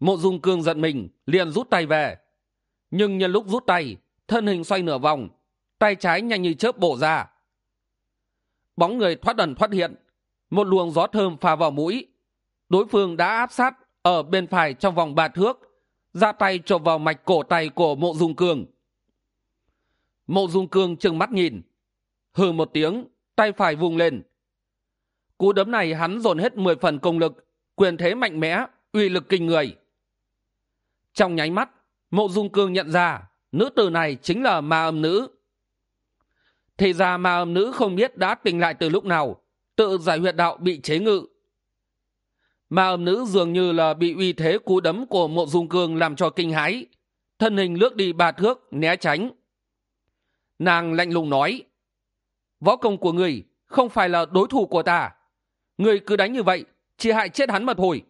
Mộ dung cương giận mình, liền rút tay về. Nhưng nhân lúc rút tay, thân hình xoay nửa vòng, tay trái nhanh như chớp bổ ra. Bóng người thoát ẩn thoát hiện, một luồng gió thơm phà vào mũi. Đối phương đã áp sát ở bên phải trong vòng ba thước, ra tay chộp vào mạch cổ tay của mộ dung cương. Mộ dung cương trừng mắt nhìn. Hừ một tiếng, tay phải vùng lên cú đấm này hắn dồn hết mười phần công lực, quyền thế mạnh mẽ, uy lực kinh người. Trong nháy mắt, mộ dung cương nhận ra nữ tử này chính là ma âm nữ. Thì ra ma âm nữ không biết đã tỉnh lại từ lúc nào, tự giải huyệt đạo bị chế ngự. Ma âm nữ dường như là bị uy thế cú đấm của mộ dung cương làm cho kinh hãi, thân hình lướt đi ba thước, né tránh. Nàng lạnh lùng nói, võ công của người không phải là đối thủ của ta người cứ đánh như vậy, chỉ hại chết hắn mà thôi.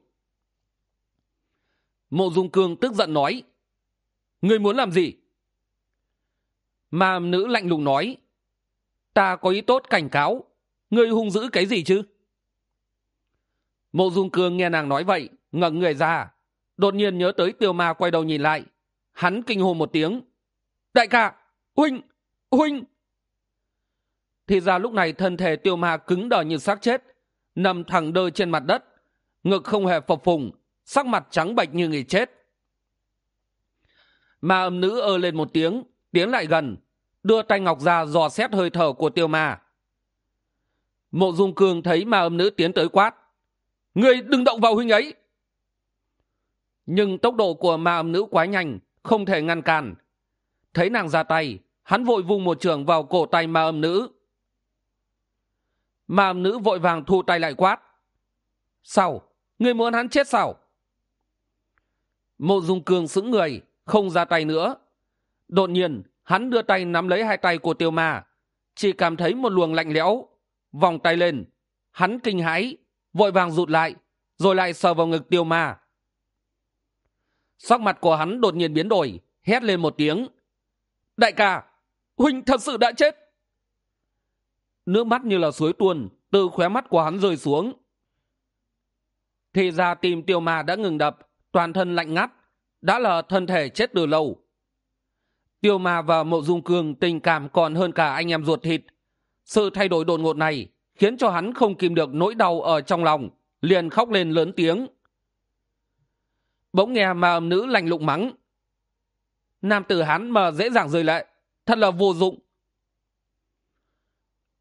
Mộ dung cương tức giận nói người muốn làm gì? Mà nữ lạnh lùng nói, ta có ý tốt cảnh cáo người hung dữ cái gì chứ? Mộ dung cương nghe nàng nói vậy, ngẩng người ra, đột nhiên nhớ tới tiêu ma quay đầu nhìn lại, hắn kinh hồ một tiếng, đại ca, huynh huynh! Thì ra lúc này thân thể tiêu ma cứng đờ như xác chết nằm thẳng đơ trên mặt đất, ngực không hề phập phùng, sắc mặt trắng bệch như người chết. Ma âm nữ ơ lên một tiếng, tiến lại gần, đưa tay ngọc ra dò xét hơi thở của tiêu ma. Mộ dung cương thấy ma âm nữ tiến tới quát người đừng động vào huynh ấy! Nhưng tốc độ của ma âm nữ quá nhanh, không thể ngăn cản. Thấy nàng ra tay, hắn vội vung một trường vào cổ tay ma âm nữ ma nữ vội vàng thu tay lại quát. Sao? Người muốn hắn chết sao? Mộ dung Cường sững người, không ra tay nữa. Đột nhiên, hắn đưa tay nắm lấy hai tay của tiêu ma. Chỉ cảm thấy một luồng lạnh lẽo, vòng tay lên. Hắn kinh hãi, vội vàng rụt lại, rồi lại sờ vào ngực tiêu ma. Sắc mặt của hắn đột nhiên biến đổi, hét lên một tiếng. Đại ca, huynh thật sự đã chết nước mắt như là suối tuôn, từ khóe mắt của hắn rơi xuống. Thì ra tim tiêu ma đã ngừng đập, toàn thân lạnh ngắt, đã là thân thể chết từ lâu. Tiêu ma và mộ dung cương tình cảm còn hơn cả anh em ruột thịt. Sự thay đổi đột ngột này khiến cho hắn không kìm được nỗi đau ở trong lòng, liền khóc lên lớn tiếng. Bỗng nghe mà âm nữ lành lụng mắng, nam tử hắn mà dễ dàng rơi lệ, thật là vô dụng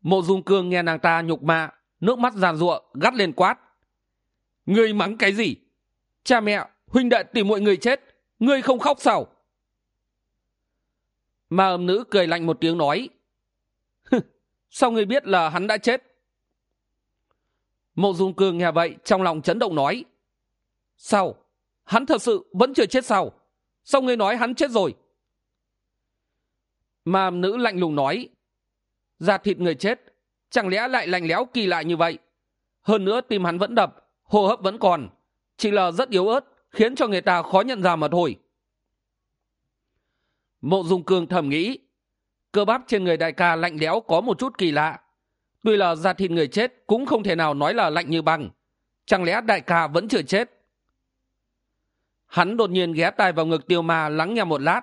mộ dung cương nghe nàng ta nhục mạ, nước mắt giàn giụa, gắt lên quát. Ngươi mắng cái gì? Cha mẹ, huynh đệ tìm mọi người chết, ngươi không khóc sao? Ma âm nữ cười lạnh một tiếng nói. Sao ngươi biết là hắn đã chết? Mộ dung cương nghe vậy, trong lòng chấn động nói. Sao? Hắn thật sự vẫn chưa chết sao? Sao ngươi nói hắn chết rồi? Ma âm nữ lạnh lùng nói da thịt người chết, chẳng lẽ lại lạnh lẽo kỳ lạ như vậy? Hơn nữa tim hắn vẫn đập, hô hấp vẫn còn, chỉ là rất yếu ớt, khiến cho người ta khó nhận ra mà thôi. Mộ dung cương thầm nghĩ, cơ bắp trên người đại ca lạnh lẽo có một chút kỳ lạ. Tuy là da thịt người chết cũng không thể nào nói là lạnh như băng, chẳng lẽ đại ca vẫn chưa chết? Hắn đột nhiên ghé tai vào ngực tiêu ma lắng nghe một lát,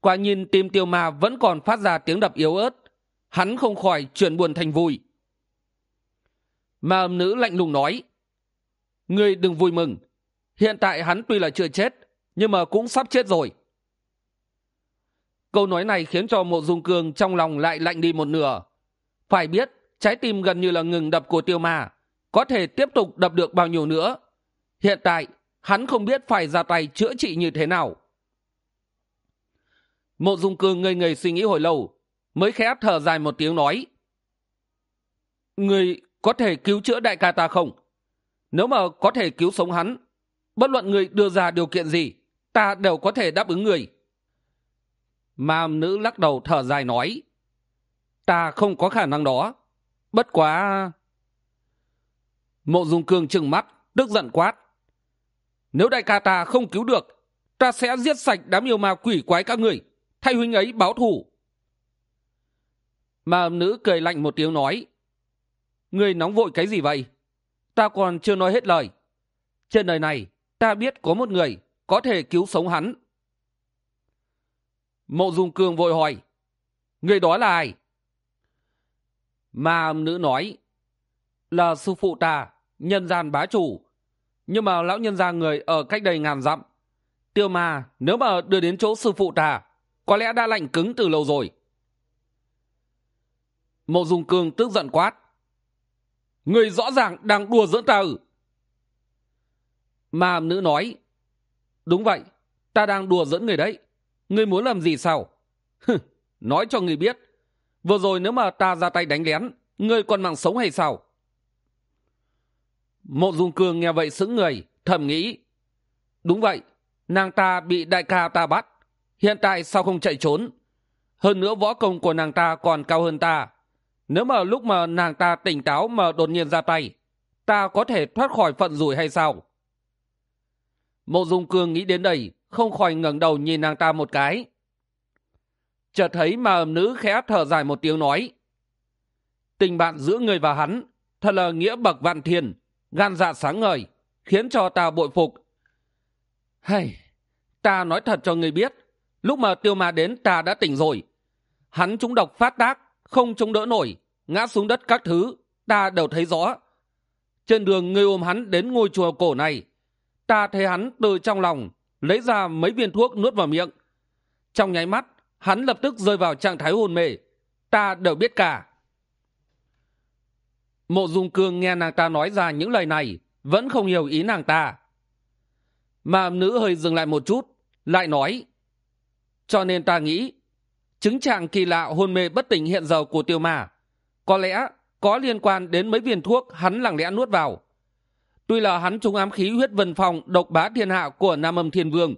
quả nhìn tim tiêu ma vẫn còn phát ra tiếng đập yếu ớt hắn không khỏi chuyển buồn thành vui. Ma âm nữ lạnh lùng nói, ngươi đừng vui mừng. Hiện tại hắn tuy là chưa chết, nhưng mà cũng sắp chết rồi. Câu nói này khiến cho mộ dung cương trong lòng lại lạnh đi một nửa. Phải biết, trái tim gần như là ngừng đập của tiêu ma, có thể tiếp tục đập được bao nhiêu nữa. Hiện tại, hắn không biết phải ra tay chữa trị như thế nào. Mộ dung cương ngây ngây suy nghĩ hồi lâu mới khẽ thở dài một tiếng nói, người có thể cứu chữa đại ca ta không? Nếu mà có thể cứu sống hắn, bất luận người đưa ra điều kiện gì, ta đều có thể đáp ứng người. Ma nữ lắc đầu thở dài nói, ta không có khả năng đó. Bất quá mộ dung cương trừng mắt, tức giận quát, nếu đại ca ta không cứu được, ta sẽ giết sạch đám yêu ma quỷ quái các người, thay huynh ấy báo thù mà nữ cười lạnh một tiếng nói, ngươi nóng vội cái gì vậy? Ta còn chưa nói hết lời. Trên đời này, ta biết có một người có thể cứu sống hắn. Mộ dung cương vội hỏi, người đó là ai? Ma nữ nói, là sư phụ ta, nhân gian bá chủ. Nhưng mà lão nhân gia người ở cách đây ngàn dặm. Tiêu ma, nếu mà đưa đến chỗ sư phụ ta, có lẽ đã lạnh cứng từ lâu rồi mộ dung cương tức giận quát. Người rõ ràng đang đùa dưỡng ta ử ma nữ nói. Đúng vậy, ta đang đùa dẫn người đấy. Người muốn làm gì sao? [LAUGHS] Nói cho người biết. Vừa rồi nếu mà ta ra tay đánh lén, người còn mạng sống hay sao? Mộ dung Cường nghe vậy sững người, thầm nghĩ. Đúng vậy, nàng ta bị đại ca ta bắt. Hiện tại sao không chạy trốn? Hơn nữa võ công của nàng ta còn cao hơn ta nếu mà lúc mà nàng ta tỉnh táo mà đột nhiên ra tay, ta có thể thoát khỏi phận rủi hay sao? Mộ dung cương nghĩ đến đây, không khỏi ngẩng đầu nhìn nàng ta một cái. Chợt thấy mà ẩm nữ khẽ thở dài một tiếng nói, tình bạn giữa người và hắn thật là nghĩa bậc vạn thiên, gan dạ sáng ngời, khiến cho ta bội phục. Hay, ta nói thật cho người biết, lúc mà tiêu ma đến ta đã tỉnh rồi, hắn trúng độc phát tác không chống đỡ nổi, ngã xuống đất các thứ, ta đều thấy rõ. Trên đường người ôm hắn đến ngôi chùa cổ này, ta thấy hắn từ trong lòng lấy ra mấy viên thuốc nuốt vào miệng. Trong nháy mắt, hắn lập tức rơi vào trạng thái hôn mê, ta đều biết cả. Mộ dung cương nghe nàng ta nói ra những lời này, vẫn không hiểu ý nàng ta. Mà nữ hơi dừng lại một chút, lại nói, cho nên ta nghĩ chứng trạng kỳ lạ, hôn mê bất tỉnh hiện giờ của tiêu ma. Có lẽ có liên quan đến mấy viên thuốc hắn lặng lẽ nuốt vào. Tuy là hắn trúng ám khí huyết vân phòng độc bá thiên hạ của nam âm thiên vương,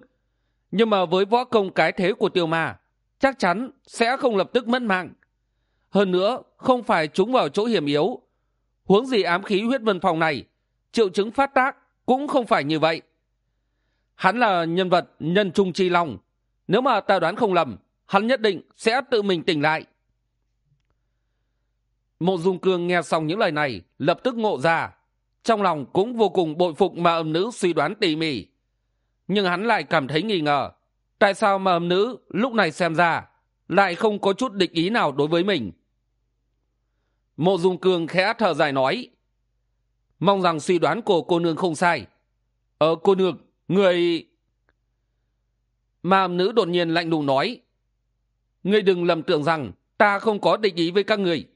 nhưng mà với võ công cái thế của tiêu ma, chắc chắn sẽ không lập tức mất mạng. Hơn nữa, không phải trúng vào chỗ hiểm yếu. Huống gì ám khí huyết vân phòng này, triệu chứng phát tác cũng không phải như vậy. Hắn là nhân vật nhân trung chi long. Nếu mà ta đoán không lầm hắn nhất định sẽ tự mình tỉnh lại. Mộ dung cương nghe xong những lời này, lập tức ngộ ra. Trong lòng cũng vô cùng bội phục mà âm nữ suy đoán tỉ mỉ. Nhưng hắn lại cảm thấy nghi ngờ. Tại sao mà âm nữ lúc này xem ra lại không có chút địch ý nào đối với mình? Mộ dung cương khẽ thở dài nói, mong rằng suy đoán của cô nương không sai. Ờ cô nương, người mà âm nữ đột nhiên lạnh lùng nói ngươi đừng lầm tưởng rằng ta không có định ý với các người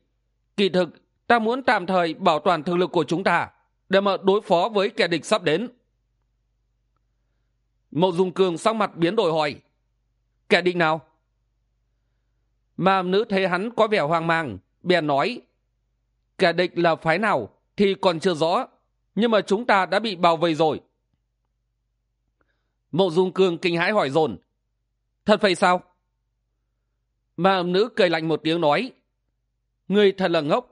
kỳ thực, ta muốn tạm thời bảo toàn thực lực của chúng ta, để mà đối phó với kẻ địch sắp đến. Mộ dung cường sắc mặt biến đổi hỏi, kẻ địch nào? Mà nữ thấy hắn có vẻ hoang mang, bèn nói, kẻ địch là phái nào thì còn chưa rõ, nhưng mà chúng ta đã bị bao vây rồi. Mộ dung cương kinh hãi hỏi dồn, thật vậy sao? Mà nữ cười lạnh một tiếng nói người thật là ngốc.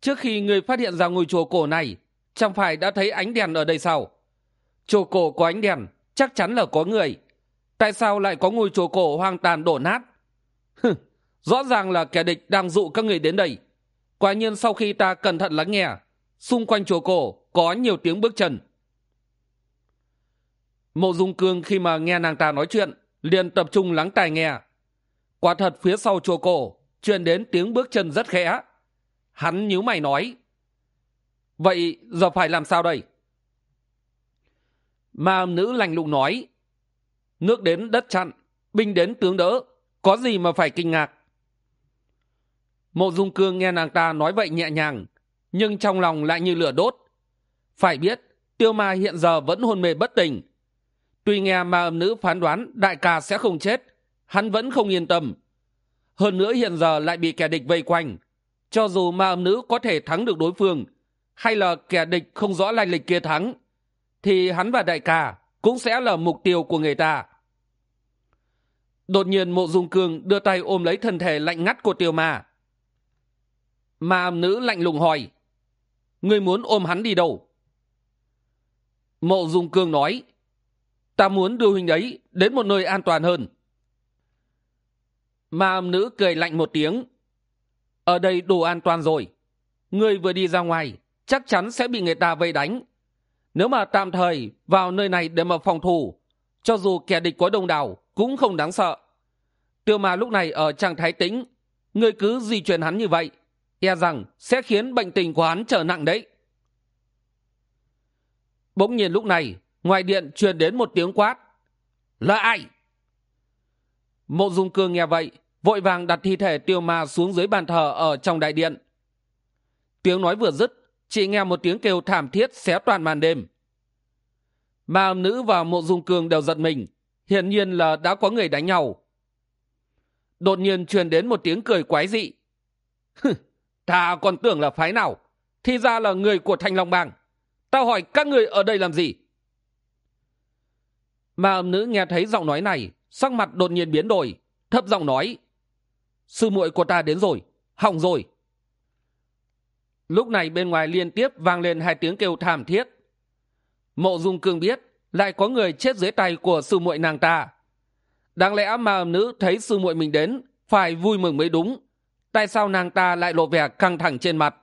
Trước khi người phát hiện ra ngôi chùa cổ này, chẳng phải đã thấy ánh đèn ở đây sao? Chùa cổ có ánh đèn, chắc chắn là có người. Tại sao lại có ngôi chùa cổ hoang tàn đổ nát? [LAUGHS] Rõ ràng là kẻ địch đang dụ các người đến đây. Quả nhiên sau khi ta cẩn thận lắng nghe, xung quanh chùa cổ có nhiều tiếng bước chân. Mộ dung cương khi mà nghe nàng ta nói chuyện, liền tập trung lắng tai nghe quả thật phía sau chùa cổ, truyền đến tiếng bước chân rất khẽ. Hắn nhíu mày nói, vậy giờ phải làm sao đây? Ma nữ lành lùng nói, nước đến đất chặn, binh đến tướng đỡ, có gì mà phải kinh ngạc? Mộ dung cương nghe nàng ta nói vậy nhẹ nhàng, nhưng trong lòng lại như lửa đốt. Phải biết, tiêu ma hiện giờ vẫn hôn mê bất tỉnh. Tuy nghe ma âm nữ phán đoán đại ca sẽ không chết hắn vẫn không yên tâm. Hơn nữa hiện giờ lại bị kẻ địch vây quanh. Cho dù ma âm nữ có thể thắng được đối phương, hay là kẻ địch không rõ lai lịch kia thắng, thì hắn và đại ca cũng sẽ là mục tiêu của người ta. Đột nhiên mộ dung cương đưa tay ôm lấy thân thể lạnh ngắt của tiêu ma. Ma âm nữ lạnh lùng hỏi, ngươi muốn ôm hắn đi đâu? Mộ dung cương nói, ta muốn đưa huynh ấy đến một nơi an toàn hơn ma âm nữ cười lạnh một tiếng. Ở đây đủ an toàn rồi. Ngươi vừa đi ra ngoài, chắc chắn sẽ bị người ta vây đánh. Nếu mà tạm thời vào nơi này để mà phòng thủ, cho dù kẻ địch có đông đảo, cũng không đáng sợ. Tiêu ma lúc này ở trạng thái tĩnh ngươi cứ di chuyển hắn như vậy e rằng sẽ khiến bệnh tình của hắn trở nặng đấy. Bỗng nhiên lúc này, ngoài điện truyền đến một tiếng quát. Là ai? Mộ dung cương nghe vậy, vội vàng đặt thi thể tiêu ma xuống dưới bàn thờ ở trong đại điện. Tiếng nói vừa dứt, chị nghe một tiếng kêu thảm thiết xé toàn màn đêm. Ma âm nữ và mộ dung cương đều giật mình, hiển nhiên là đã có người đánh nhau. Đột nhiên truyền đến một tiếng cười quái dị. [LAUGHS] Ta còn tưởng là phái nào, thì ra là người của thanh long bang. Tao hỏi các người ở đây làm gì? Ma âm nữ nghe thấy giọng nói này sắc mặt đột nhiên biến đổi, thấp giọng nói, sư muội của ta đến rồi, hỏng rồi. Lúc này bên ngoài liên tiếp vang lên hai tiếng kêu thảm thiết. Mộ dung cương biết lại có người chết dưới tay của sư muội nàng ta. Đáng lẽ mà nữ thấy sư muội mình đến, phải vui mừng mới đúng. Tại sao nàng ta lại lộ vẻ căng thẳng trên mặt?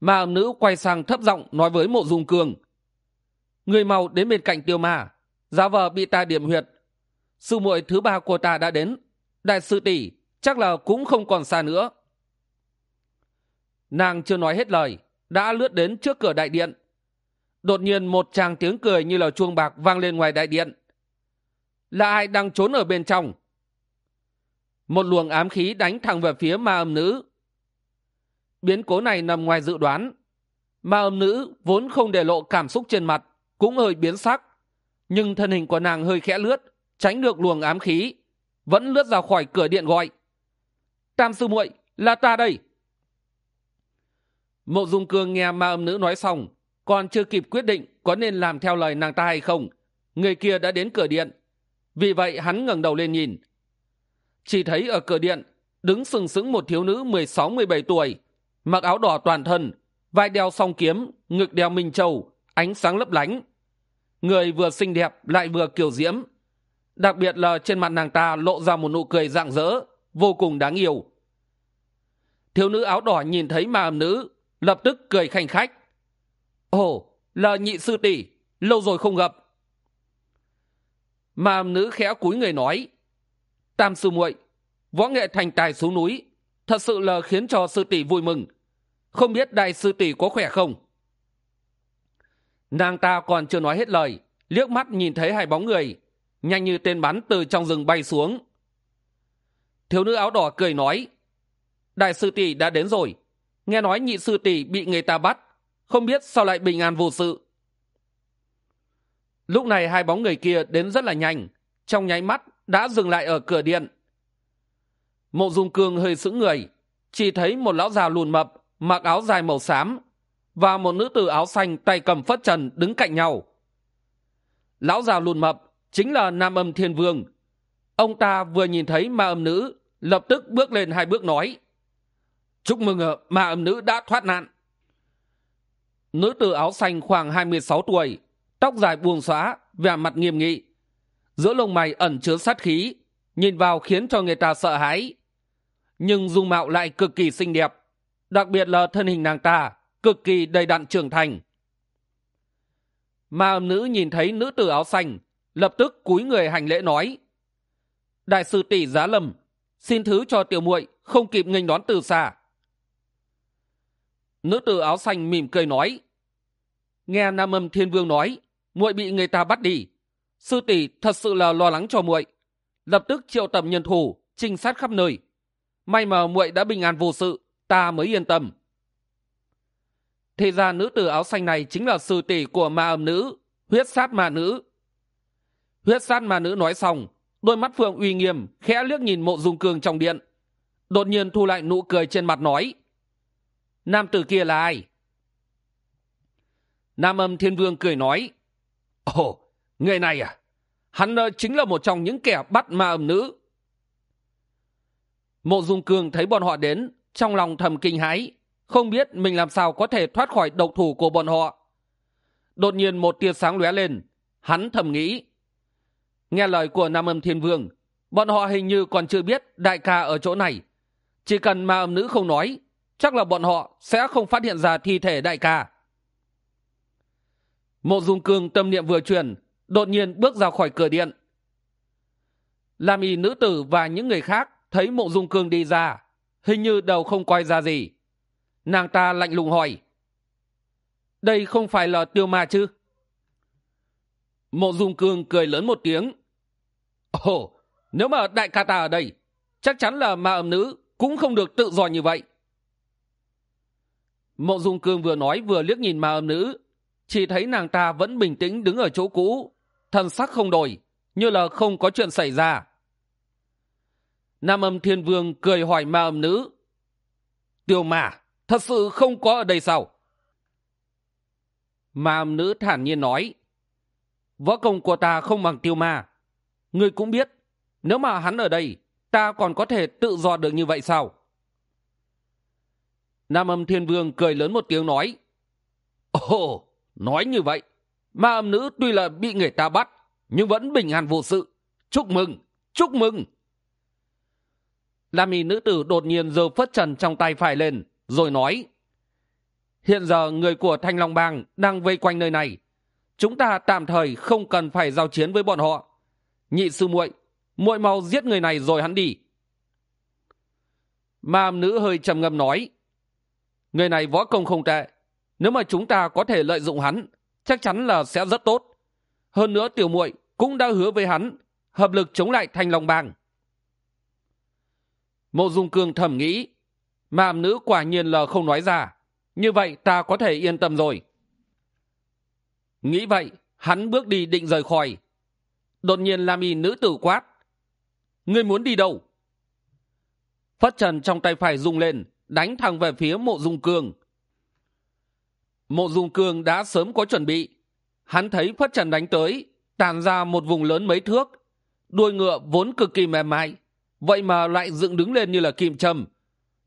Mà nữ quay sang thấp giọng nói với mộ dung cương, người mau đến bên cạnh tiêu ma giá vờ bị ta điểm huyệt sư muội thứ ba của ta đã đến. Đại sư tỷ, chắc là cũng không còn xa nữa. Nàng chưa nói hết lời, đã lướt đến trước cửa đại điện. Đột nhiên một tràng tiếng cười như là chuông bạc vang lên ngoài đại điện. Là ai đang trốn ở bên trong? Một luồng ám khí đánh thẳng về phía ma âm nữ. Biến cố này nằm ngoài dự đoán. Ma âm nữ vốn không để lộ cảm xúc trên mặt, cũng hơi biến sắc. Nhưng thân hình của nàng hơi khẽ lướt tránh được luồng ám khí, vẫn lướt ra khỏi cửa điện gọi. Tam sư muội, là ta đây. Mộ dung cương nghe ma âm nữ nói xong, còn chưa kịp quyết định có nên làm theo lời nàng ta hay không, người kia đã đến cửa điện. Vì vậy hắn ngẩng đầu lên nhìn. Chỉ thấy ở cửa điện, đứng sừng sững một thiếu nữ mười sáu, mười bảy tuổi, mặc áo đỏ toàn thân, vai đeo song kiếm, ngực đeo minh châu, ánh sáng lấp lánh. Người vừa xinh đẹp lại vừa kiểu diễm đặc biệt là trên mặt nàng ta lộ ra một nụ cười rạng rỡ, vô cùng đáng yêu. Thiếu nữ áo đỏ nhìn thấy ma âm nữ, lập tức cười khanh khách. Ồ, là nhị sư tỷ, lâu rồi không gặp. Ma âm nữ khẽ cúi người nói, tam sư muội, võ nghệ thành tài xuống núi, thật sự là khiến cho sư tỷ vui mừng. Không biết đại sư tỷ có khỏe không? Nàng ta còn chưa nói hết lời, liếc mắt nhìn thấy hai bóng người nhanh như tên bắn từ trong rừng bay xuống. Thiếu nữ áo đỏ cười nói, đại sư tỷ đã đến rồi. Nghe nói nhị sư tỷ bị người ta bắt. Không biết sao lại bình an vô sự. Lúc này hai bóng người kia đến rất là nhanh, trong nháy mắt đã dừng lại ở cửa điện. Mộ dung cương hơi sững người, chỉ thấy một lão già lùn mập, mặc áo dài màu xám và một nữ tử áo xanh tay cầm phất trần đứng cạnh nhau. Lão già lùn mập chính là nam âm thiên vương. Ông ta vừa nhìn thấy ma âm nữ, lập tức bước lên hai bước nói, chúc mừng ờ, ma âm nữ đã thoát nạn. Nữ tử áo xanh khoảng hai mươi sáu tuổi, tóc dài buông xóa vẻ mặt nghiêm nghị. Giữa lông mày ẩn chứa sát khí, nhìn vào khiến cho người ta sợ hãi. Nhưng dung mạo lại cực kỳ xinh đẹp, đặc biệt là thân hình nàng ta, cực kỳ đầy đặn trưởng thành. Ma âm nữ nhìn thấy nữ tử áo xanh lập tức cúi người hành lễ nói, đại sư tỷ giá lầm xin thứ cho tiểu muội không kịp nghênh đón từ xa. Nữ tử áo xanh mỉm cười nói, nghe nam âm thiên vương nói, muội bị người ta bắt đi. Sư tỷ thật sự là lo lắng cho muội. Lập tức triệu tập nhân thủ, trinh sát khắp nơi. May mà muội đã bình an vô sự, ta mới yên tâm. Thì ra nữ tử áo xanh này chính là sư tỷ của ma âm nữ, huyết sát ma nữ huyết sát ma nữ nói xong, đôi mắt phượng uy nghiêm, khẽ liếc nhìn mộ dung cương trong điện. Đột nhiên thu lại nụ cười trên mặt nói, nam tử kia là ai? Nam âm thiên vương cười nói, ồ, người này à? Hắn ờ, chính là một trong những kẻ bắt ma âm nữ. Mộ dung cương thấy bọn họ đến, trong lòng thầm kinh hãi, không biết mình làm sao có thể thoát khỏi độc thủ của bọn họ. Đột nhiên một tia sáng lóe lên, hắn thầm nghĩ nghe lời của nam âm thiên vương, bọn họ hình như còn chưa biết đại ca ở chỗ này. Chỉ cần ma âm nữ không nói, chắc là bọn họ sẽ không phát hiện ra thi thể đại ca. Mộ dung cương tâm niệm vừa truyền đột nhiên bước ra khỏi cửa điện. Làm y nữ tử và những người khác thấy mộ dung cương đi ra, hình như đầu không quay ra gì. Nàng ta lạnh lùng hỏi, đây không phải là tiêu ma chứ? Mộ dung cương cười lớn một tiếng ồ, nếu mà đại ca ta ở đây, chắc chắn là ma âm nữ cũng không được tự do như vậy. Mộ dung cương vừa nói vừa liếc nhìn ma âm nữ, chỉ thấy nàng ta vẫn bình tĩnh đứng ở chỗ cũ thân sắc không đổi, như là không có chuyện xảy ra. Nam âm thiên vương cười hỏi ma âm nữ tiêu mà thật sự không có ở đây sao? Ma âm nữ thản nhiên nói, võ công của ta không bằng tiêu ma ngươi cũng biết, nếu mà hắn ở đây, ta còn có thể tự do được như vậy sao? Nam âm thiên vương cười lớn một tiếng nói, ồ, nói như vậy, ma âm nữ tuy là bị người ta bắt, nhưng vẫn bình an vô sự. Chúc mừng chúc mừng. Lam y nữ tử đột nhiên giơ phất trần trong tay phải lên, rồi nói, hiện giờ người của thanh long bang đang vây quanh nơi này. Chúng ta tạm thời không cần phải giao chiến với bọn họ nhị sư muội muội mau giết người này rồi hắn đi. Ma nữ hơi trầm ngâm nói, người này võ công không tệ, nếu mà chúng ta có thể lợi dụng hắn, chắc chắn là sẽ rất tốt. Hơn nữa tiểu muội cũng đã hứa với hắn, hợp lực chống lại thanh long bang. Mộ dung cương thầm nghĩ mà nữ quả nhiên là không nói ra, như vậy ta có thể yên tâm rồi. Nghĩ vậy, hắn bước đi định rời khỏi đột nhiên lam y nữ tử quát, ngươi muốn đi đâu? Phất trần trong tay phải rung lên, đánh thẳng về phía mộ dung cương. Mộ dung cương đã sớm có chuẩn bị. Hắn thấy phất trần đánh tới tàn ra một vùng lớn mấy thước, đuôi ngựa vốn cực kỳ mềm mại, vậy mà lại dựng đứng lên như là kim châm.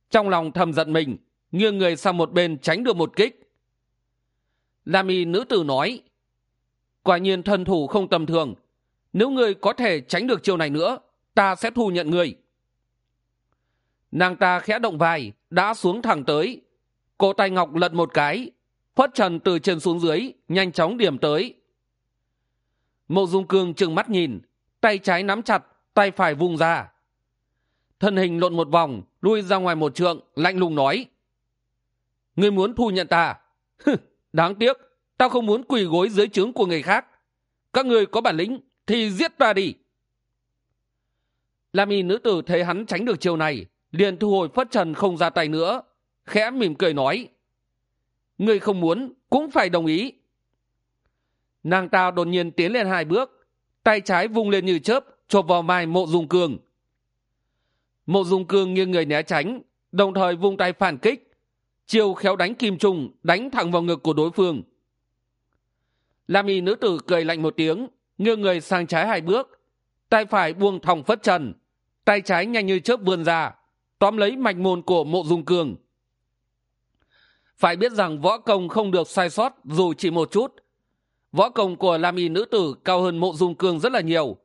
Trong lòng thầm giận mình, nghiêng người sang một bên tránh được một kích. Lam y nữ tử nói, quả nhiên thân thủ không tầm thường nếu người có thể tránh được chiều này nữa, ta sẽ thu nhận người nàng ta khẽ động vai, đã xuống thẳng tới. Cổ tay ngọc lật một cái, phất trần từ trên xuống dưới, nhanh chóng điểm tới. Mộ dung cương trừng mắt nhìn, tay trái nắm chặt, tay phải vung ra. Thân hình lộn một vòng, lui ra ngoài một trượng, lạnh lùng nói. Ngươi muốn thu nhận ta? Đáng tiếc, tao không muốn quỳ gối dưới trướng của người khác. Các người có bản lĩnh thì giết ta đi. Lam y nữ tử thấy hắn tránh được chiều này, liền thu hồi phất trần không ra tay nữa, khẽ mỉm cười nói người không muốn cũng phải đồng ý. Nàng ta đột nhiên tiến lên hai bước, tay trái vung lên như chớp, chộp vào mai mộ dung cương. Mộ dung cương nghiêng người né tránh, đồng thời vung tay phản kích chiều khéo đánh kim trùng đánh thẳng vào ngực của đối phương. Lam y nữ tử cười lạnh một tiếng nghiêng người sang trái hai bước, tay phải buông thòng phất trần, tay trái nhanh như chớp vươn ra, tóm lấy mạch môn của mộ dung cường. phải biết rằng võ công không được sai sót, dù chỉ một chút võ công của lam y nữ tử cao hơn mộ dung cường rất là nhiều,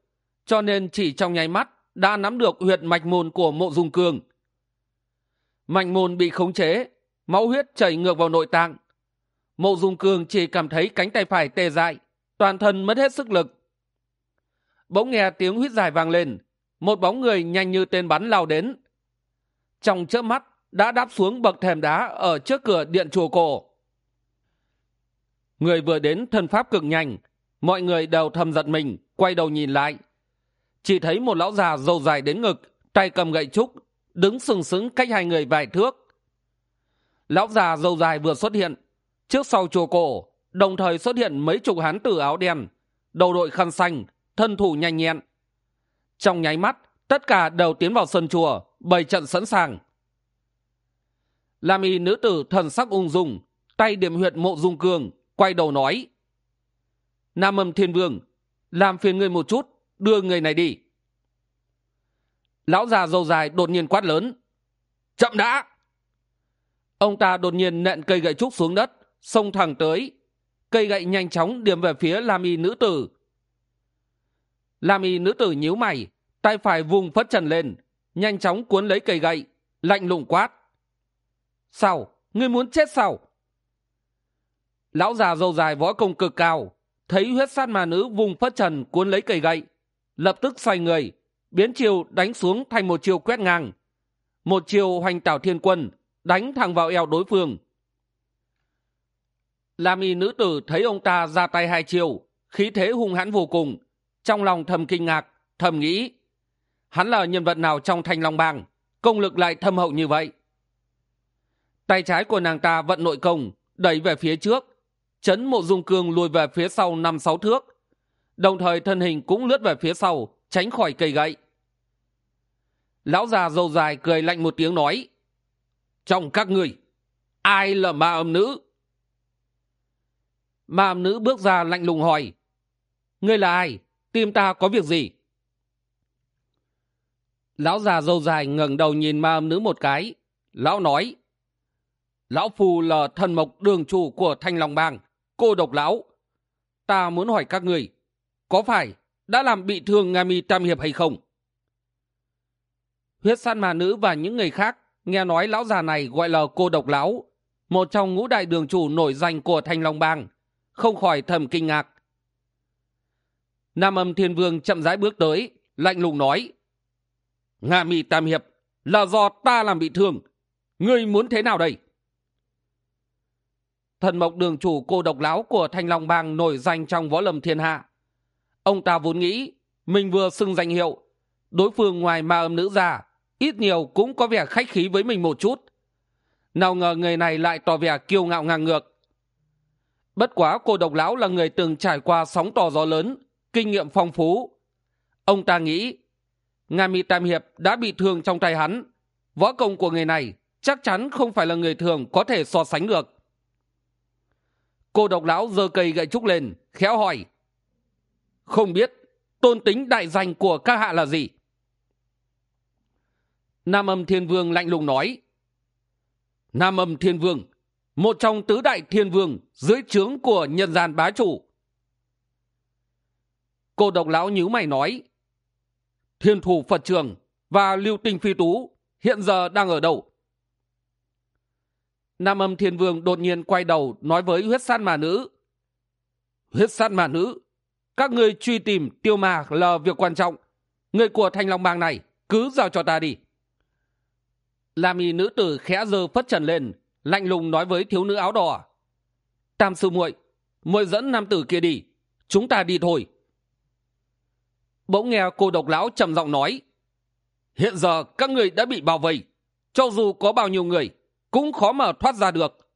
cho nên chỉ trong nháy mắt đã nắm được huyệt mạch môn của mộ dung cường. mạch môn bị khống chế, máu huyết chảy ngược vào nội tạng mộ dung cường chỉ cảm thấy cánh tay phải tê dại, toàn thân mất hết sức lực bỗng nghe tiếng huýt dài vang lên. Một bóng người nhanh như tên bắn lao đến. Trong chớp mắt, đã đáp xuống bậc thềm đá ở trước cửa điện chùa cổ. Người vừa đến thân pháp cực nhanh. Mọi người đều thầm giật mình, quay đầu nhìn lại. Chỉ thấy một lão già râu dài đến ngực, tay cầm gậy trúc, đứng sừng sững cách hai người vài thước. Lão già râu dài vừa xuất hiện. Trước sau chùa cổ, đồng thời xuất hiện mấy chục hán tử áo đen, đầu đội khăn xanh thân thủ nhanh nhẹn. Trong nháy mắt, tất cả đều tiến vào sân chùa, bày trận sẵn sàng. Lam y nữ tử thần sắc ung dung, tay điểm huyệt mộ dung cường, quay đầu nói. Nam âm thiên vương, làm phiền người một chút, đưa người này đi. Lão già dâu dài đột nhiên quát lớn. Chậm đã! Ông ta đột nhiên nện cây gậy trúc xuống đất, xông thẳng tới. Cây gậy nhanh chóng điểm về phía lam y nữ tử lam y nữ tử nhíu mày, tay phải vùng phất trần lên, nhanh chóng cuốn lấy cây gậy, lạnh lùng quát. Sao? Ngươi muốn chết sao? Lão già dâu dài võ công cực cao, thấy huyết sát ma nữ vùng phất trần cuốn lấy cây gậy, lập tức xoay người, biến chiều đánh xuống thành một chiều quét ngang. Một chiều hoành tảo thiên quân, đánh thẳng vào eo đối phương. Lam y nữ tử thấy ông ta ra tay hai chiều, khí thế hung hãn vô cùng trong lòng thầm kinh ngạc, thầm nghĩ, hắn là nhân vật nào trong thanh long bang, công lực lại thâm hậu như vậy? Tay trái của nàng ta vận nội công, đẩy về phía trước, chấn mộ dung cương lùi về phía sau năm sáu thước. Đồng thời thân hình cũng lướt về phía sau, tránh khỏi cây gậy. Lão già dâu dài cười lạnh một tiếng nói, trong các người ai là ma âm nữ? Ma âm nữ bước ra lạnh lùng hỏi, ngươi là ai? Tim ta có việc gì? Lão già dâu dài ngẩng đầu nhìn ma âm nữ một cái. Lão nói, lão phù là thần mộc đường chủ của thanh long bang. Cô độc lão, ta muốn hỏi các người có phải đã làm bị thương nga mi tam hiệp hay không? Huyết san mà nữ và những người khác nghe nói lão già này gọi là cô độc lão, một trong ngũ đại đường chủ nổi danh của thanh long bang, không khỏi thầm kinh ngạc nam âm thiên vương chậm rãi bước tới, lạnh lùng nói nga mi tam hiệp, là do ta làm bị thương. Ngươi muốn thế nào đây? Thần mộc đường chủ cô độc lão của thanh long bang nổi danh trong võ lâm thiên hạ. Ông ta vốn nghĩ, mình vừa xưng danh hiệu, đối phương ngoài ma âm nữ già ít nhiều cũng có vẻ khách khí với mình một chút. Nào ngờ người này lại tỏ vẻ kiêu ngạo ngang ngược. Bất quá cô độc lão là người từng trải qua sóng to gió lớn kinh nghiệm phong phú. Ông ta nghĩ, nga mi tam hiệp đã bị thương trong tay hắn. Võ công của người này chắc chắn không phải là người thường có thể so sánh được. Cô độc lão giơ cây gậy trúc lên, khéo hỏi, không biết tôn tính đại danh của các hạ là gì? Nam âm thiên vương lạnh lùng nói, nam âm thiên vương, một trong tứ đại thiên vương dưới trướng của nhân gian bá chủ cô độc lão nhíu mày nói, thiên thủ phật trường và lưu tinh phi tú hiện giờ đang ở đâu? Nam âm thiên vương đột nhiên quay đầu nói với huyết sát mà nữ, huyết sát mà nữ, các ngươi truy tìm tiêu ma là việc quan trọng. Người của thanh long bang này cứ giao cho ta đi. Làm y nữ tử khẽ giơ phất trần lên, lạnh lùng nói với thiếu nữ áo đỏ, tam sư muội muội dẫn nam tử kia đi, chúng ta đi thôi bỗng nghe cô độc lão trầm giọng nói, hiện giờ các người đã bị bao vây. Cho dù có bao nhiêu người, cũng khó mà thoát ra được.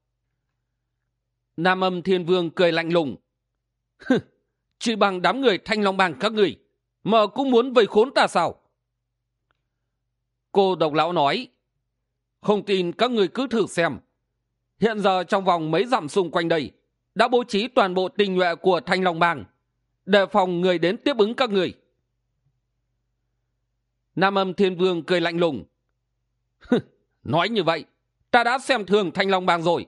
Nam âm thiên vương cười lạnh lùng chỉ bằng đám người thanh long bang các người mà cũng muốn vây khốn ta sao? Cô độc lão nói, không tin các người cứ thử xem. Hiện giờ trong vòng mấy dặm xung quanh đây, đã bố trí toàn bộ tình nhuệ của thanh long bang, đề phòng người đến tiếp ứng các người nam âm thiên vương cười lạnh lùng. Nói như vậy, ta đã xem thường thanh long bang rồi.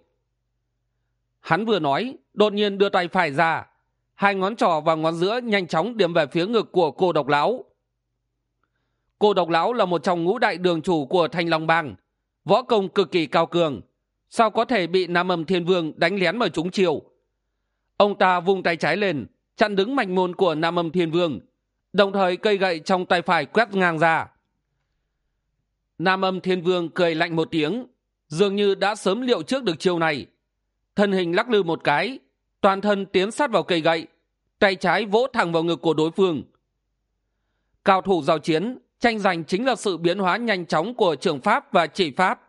Hắn vừa nói, đột nhiên đưa tay phải ra, hai ngón trỏ và ngón giữa nhanh chóng điểm về phía ngực của cô độc lão. Cô độc lão là một trong ngũ đại đường chủ của thanh long bang, võ công cực kỳ cao cường, sao có thể bị nam âm thiên vương đánh lén mà trúng chiều ông ta vung tay trái lên, chặn đứng mạch môn của nam âm thiên vương đồng thời cây gậy trong tay phải quét ngang ra. Nam âm thiên vương cười lạnh một tiếng, dường như đã sớm liệu trước được chiêu này. Thân hình lắc lư một cái, toàn thân tiến sát vào cây gậy, tay trái vỗ thẳng vào ngực của đối phương. Cao thủ giao chiến, tranh giành chính là sự biến hóa nhanh chóng của trường pháp và chỉ pháp.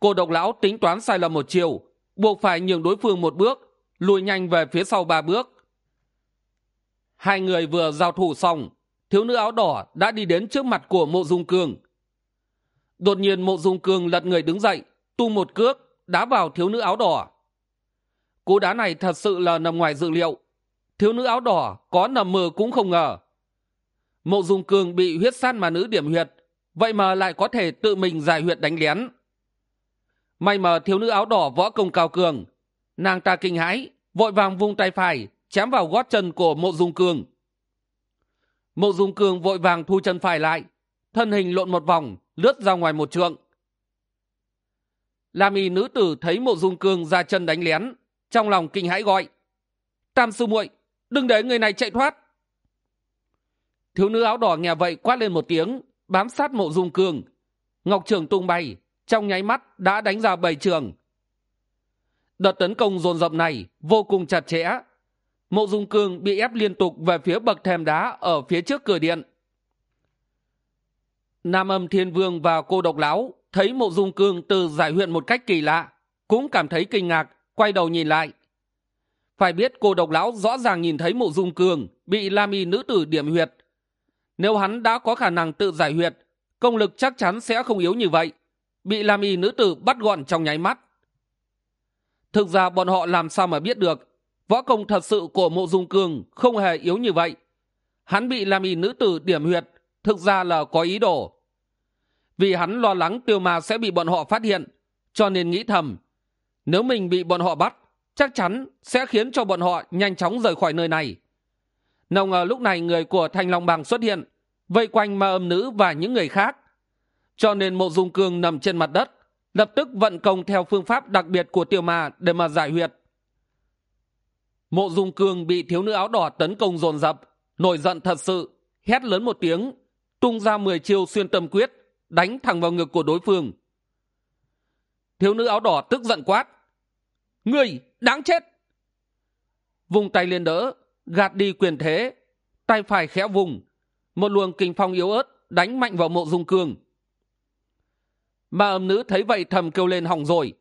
Cô độc lão tính toán sai lầm một chiều, buộc phải nhường đối phương một bước, lùi nhanh về phía sau ba bước hai người vừa giao thủ xong, thiếu nữ áo đỏ đã đi đến trước mặt của mộ dung cương. Đột nhiên mộ dung cương lật người đứng dậy, tu một cước đá vào thiếu nữ áo đỏ. Cú đá này thật sự là nằm ngoài dự liệu. Thiếu nữ áo đỏ có nằm mơ cũng không ngờ. Mộ dung cương bị huyết sát mà nữ điểm huyệt, vậy mà lại có thể tự mình giải huyệt đánh lén. May mà thiếu nữ áo đỏ võ công cao cường, nàng ta kinh hãi, vội vàng vung tay phải chém vào gót chân của mộ dung cương mộ dung cương vội vàng thu chân phải lại, thân hình lộn một vòng, lướt ra ngoài một trượng. Lam y nữ tử thấy mộ dung cương ra chân đánh lén, trong lòng kinh hãi gọi, tam sư muội, đừng để người này chạy thoát. Thiếu nữ áo đỏ nghe vậy quát lên một tiếng, bám sát mộ dung cương ngọc trường tung bay, trong nháy mắt đã đánh ra bảy trường. Đợt tấn công dồn dập này vô cùng chặt chẽ mộ dung cương bị ép liên tục về phía bậc thềm đá ở phía trước cửa điện. Nam âm thiên vương và cô độc lão thấy mộ dung cương từ giải huyện một cách kỳ lạ, cũng cảm thấy kinh ngạc, quay đầu nhìn lại. Phải biết cô độc lão rõ ràng nhìn thấy mộ dung cương bị la mi nữ tử điểm huyệt. Nếu hắn đã có khả năng tự giải huyệt, công lực chắc chắn sẽ không yếu như vậy, bị la mi nữ tử bắt gọn trong nháy mắt. Thực ra bọn họ làm sao mà biết được võ công thật sự của mộ dung cương không hề yếu như vậy. Hắn bị làm y nữ tử điểm huyệt, thực ra là có ý đồ. Vì hắn lo lắng tiêu ma sẽ bị bọn họ phát hiện, cho nên nghĩ thầm, nếu mình bị bọn họ bắt, chắc chắn sẽ khiến cho bọn họ nhanh chóng rời khỏi nơi này. Nào ngờ lúc này người của thanh long bang xuất hiện, vây quanh ma âm nữ và những người khác. Cho nên mộ dung cương nằm trên mặt đất, lập tức vận công theo phương pháp đặc biệt của tiêu ma để mà giải huyệt mộ dung cương bị thiếu nữ áo đỏ tấn công dồn dập, nổi giận thật sự, hét lớn một tiếng, tung ra mười chiêu xuyên tâm quyết, đánh thẳng vào ngực của đối phương. Thiếu nữ áo đỏ tức giận quát người đáng chết! Vùng tay lên đỡ, gạt đi quyền thế, tay phải khẽ vùng, một luồng kinh phong yếu ớt đánh mạnh vào mộ dung cương. Ma âm nữ thấy vậy thầm kêu lên hỏng rồi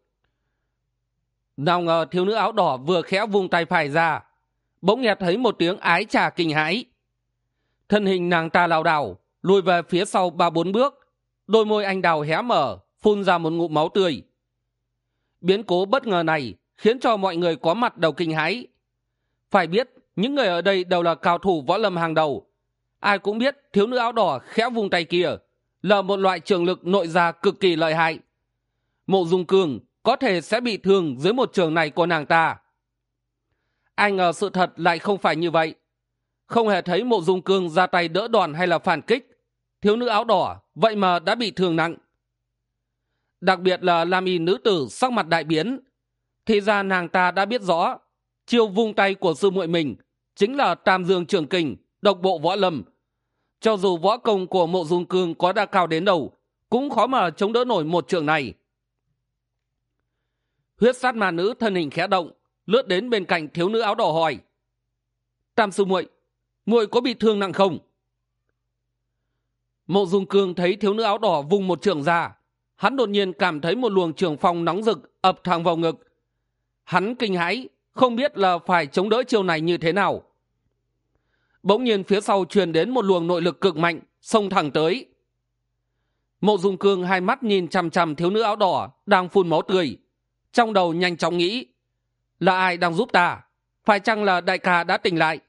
nào ngờ thiếu nữ áo đỏ vừa khẽ vung tay phải ra, bỗng nghe thấy một tiếng ái trà kinh hãi. Thân hình nàng ta lảo đảo, lùi về phía sau ba bốn bước, đôi môi anh đào hé mở, phun ra một ngụm máu tươi. Biến cố bất ngờ này khiến cho mọi người có mặt đầu kinh hãi. Phải biết, những người ở đây đều là cao thủ võ lâm hàng đầu. Ai cũng biết thiếu nữ áo đỏ khẽ vung tay kia là một loại trường lực nội gia cực kỳ lợi hại. Mộ dung cường có thể sẽ bị thương dưới một trường này của nàng ta. Ai ngờ sự thật lại không phải như vậy. Không hề thấy mộ dung cương ra tay đỡ đòn hay là phản kích. Thiếu nữ áo đỏ, vậy mà đã bị thương nặng. Đặc biệt là lam y nữ tử sắc mặt đại biến. Thì ra nàng ta đã biết rõ, chiêu vung tay của sư muội mình chính là tam dương trường kình độc bộ võ lâm. Cho dù võ công của mộ dung cương có đa cao đến đâu, cũng khó mà chống đỡ nổi một trường này huyết sát ma nữ thân hình khẽ động, lướt đến bên cạnh thiếu nữ áo đỏ hỏi. Tam sư muội muội có bị thương nặng không? Mộ dung cương thấy thiếu nữ áo đỏ vùng một trường ra, hắn đột nhiên cảm thấy một luồng trường phong nóng rực ập thẳng vào ngực. Hắn kinh hãi, không biết là phải chống đỡ chiều này như thế nào. Bỗng nhiên phía sau truyền đến một luồng nội lực cực mạnh, xông thẳng tới. Mộ dung cương hai mắt nhìn chằm chằm thiếu nữ áo đỏ đang phun máu tươi trong đầu nhanh chóng nghĩ, là ai đang giúp ta? Phải chăng là đại ca đã tỉnh lại?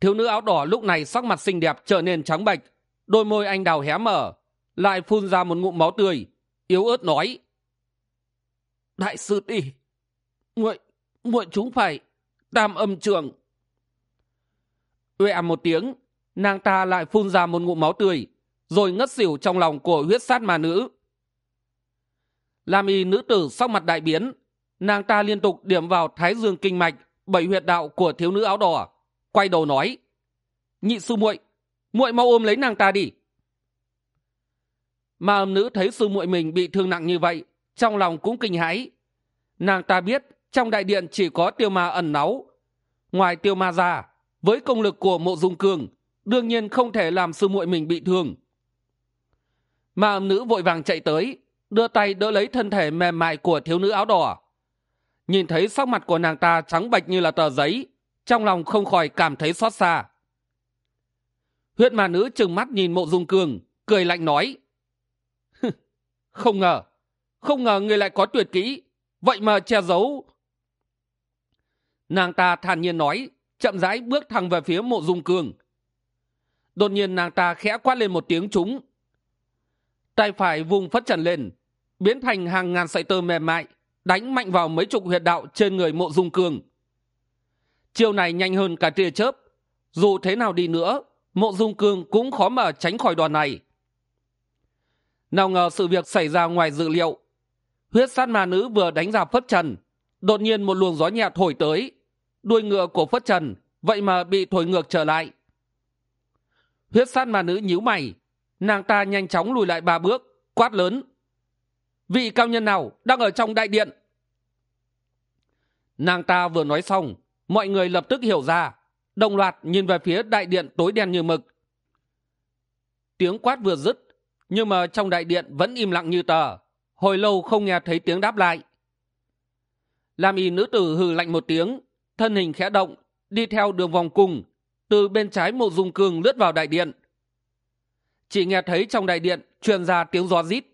Thiếu nữ áo đỏ lúc này sắc mặt xinh đẹp trở nên trắng bệch, đôi môi anh đào hé mở, lại phun ra một ngụm máu tươi, yếu ớt nói, đại sư đi muội muội chúng phải tam âm trường. Uệ ảm một tiếng, nàng ta lại phun ra một ngụm máu tươi, rồi ngất xỉu trong lòng của huyết sát ma nữ lam y nữ tử sắc mặt đại biến. Nàng ta liên tục điểm vào thái dương kinh mạch, bảy huyệt đạo của thiếu nữ áo đỏ, quay đầu nói, nhị sư muội muội mau ôm lấy nàng ta đi. Mà âm nữ thấy sư muội mình bị thương nặng như vậy, trong lòng cũng kinh hãi. Nàng ta biết trong đại điện chỉ có tiêu ma ẩn náu. Ngoài tiêu ma ra, với công lực của mộ dung cường, đương nhiên không thể làm sư muội mình bị thương. Mà âm nữ vội vàng chạy tới đưa tay đỡ lấy thân thể mềm mại của thiếu nữ áo đỏ. Nhìn thấy sắc mặt của nàng ta trắng bạch như là tờ giấy, trong lòng không khỏi cảm thấy xót xa. Huyết mà nữ trừng mắt nhìn mộ dung cường, cười lạnh nói không ngờ không ngờ người lại có tuyệt kỹ, vậy mà che giấu. Nàng ta thản nhiên nói, chậm rãi bước thẳng về phía mộ dung cường. Đột nhiên nàng ta khẽ quát lên một tiếng chúng tay phải vùng phất trần lên, biến thành hàng ngàn sợi tơ mềm mại, đánh mạnh vào mấy chục huyệt đạo trên người mộ dung cường chiêu này nhanh hơn cả tia chớp. Dù thế nào đi nữa, mộ dung cương cũng khó mà tránh khỏi đoàn này. Nào ngờ sự việc xảy ra ngoài dự liệu. Huyết sát ma nữ vừa đánh ra phất trần, đột nhiên một luồng gió nhẹ thổi tới. Đuôi ngựa của phất trần, vậy mà bị thổi ngược trở lại. Huyết sát ma nữ nhíu mày nàng ta nhanh chóng lùi lại ba bước, quát lớn. Vị cao nhân nào đang ở trong đại điện? Nàng ta vừa nói xong, mọi người lập tức hiểu ra. Đồng loạt nhìn về phía đại điện tối đen như mực. Tiếng quát vừa dứt, nhưng mà trong đại điện vẫn im lặng như tờ. Hồi lâu không nghe thấy tiếng đáp lại. Làm y nữ tử hừ lạnh một tiếng, thân hình khẽ động, đi theo đường vòng cùng từ bên trái mộ dung cương lướt vào đại điện chỉ nghe thấy trong đại điện truyền ra tiếng gió rít.